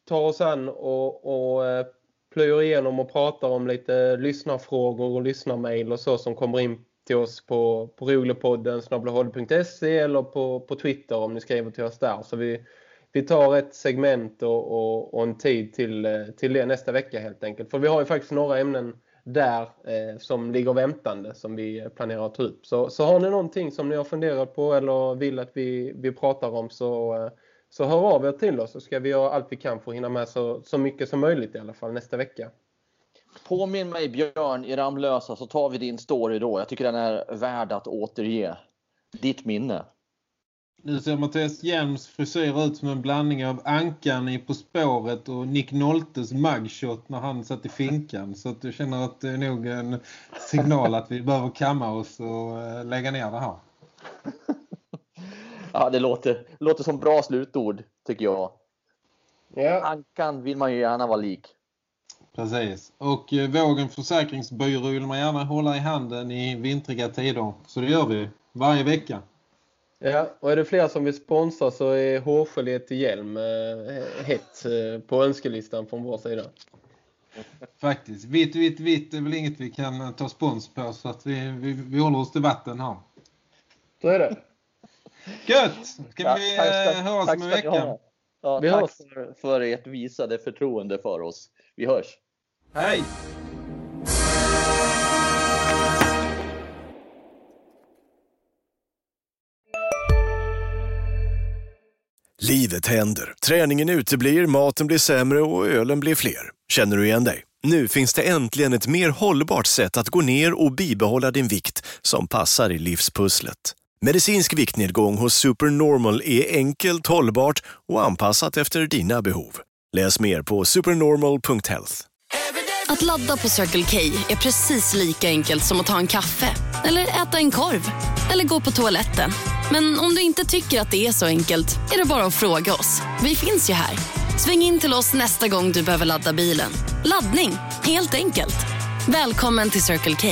tar oss an och, och eh, plöjer igenom och pratar om lite lyssnarfrågor och lyssnarmail och så som kommer in till oss på, på roligpodden snabblahodd.se eller på, på Twitter om ni skriver till oss där. Så vi, vi tar ett segment och, och, och, en tid till, eh, till det nästa vecka helt enkelt. För vi har ju faktiskt några ämnen där eh, som ligger väntande som vi planerar att ta upp. Så, så har ni någonting som ni har funderat på eller vill att vi, vi pratar om så, eh, så hör av er till oss så ska vi göra allt vi kan för att hinna med så, så mycket som möjligt i alla fall nästa vecka. Påminn mig Björn i Ramlösa så tar vi din story då. Jag tycker den är värd att återge. Ditt minne. Nu ser Mattias Hjelms frisyr ut som en blandning av Ankan i På spåret och Nick Noltes mugshot när han satt i finkan. Så att jag känner att det är nog en signal att vi behöver kamma oss och eh, lägga ner det här. [LAUGHS] [LAUGHS] Ja, det låter, låter som bra slutord tycker jag. Ja. Ankan vill man ju gärna vara lik. Precis. Och eh, Vågen försäkringsbyrå vill man gärna hålla i handen i vintriga tider. Så det gör vi varje vecka. Ja, och är det fler som vill sponsra så är hårgelé till hjälm eh, hett eh, på önskelistan från vår sida. Faktiskt. Vitt, vitt, vitt är väl inget vi kan eh, ta spons på så att vi, vi, vi håller oss till vatten här. Så är det. Gött! Ska ja, vi tack, eh, höras om en vecka? Ja, vi tack hörs. För, för ert visade förtroende för oss. Vi hörs. Hej! Livet händer. Träningen uteblir, maten blir sämre och ölen blir fler. Känner du igen dig? Nu finns det äntligen ett mer hållbart sätt att gå ner och bibehålla din vikt som passar i livspusslet. Medicinsk viktnedgång hos Supernormal är enkelt, hållbart och anpassat efter dina behov. Läs mer på supernormal.health. Att ladda på Circle K är precis lika enkelt som att ta en kaffe eller äta en korv eller gå på toaletten. Men om du inte tycker att det är så enkelt är det bara att fråga oss. Vi finns ju här. Sväng in till oss nästa gång du behöver ladda bilen. Laddning, helt enkelt. Välkommen till Circle K.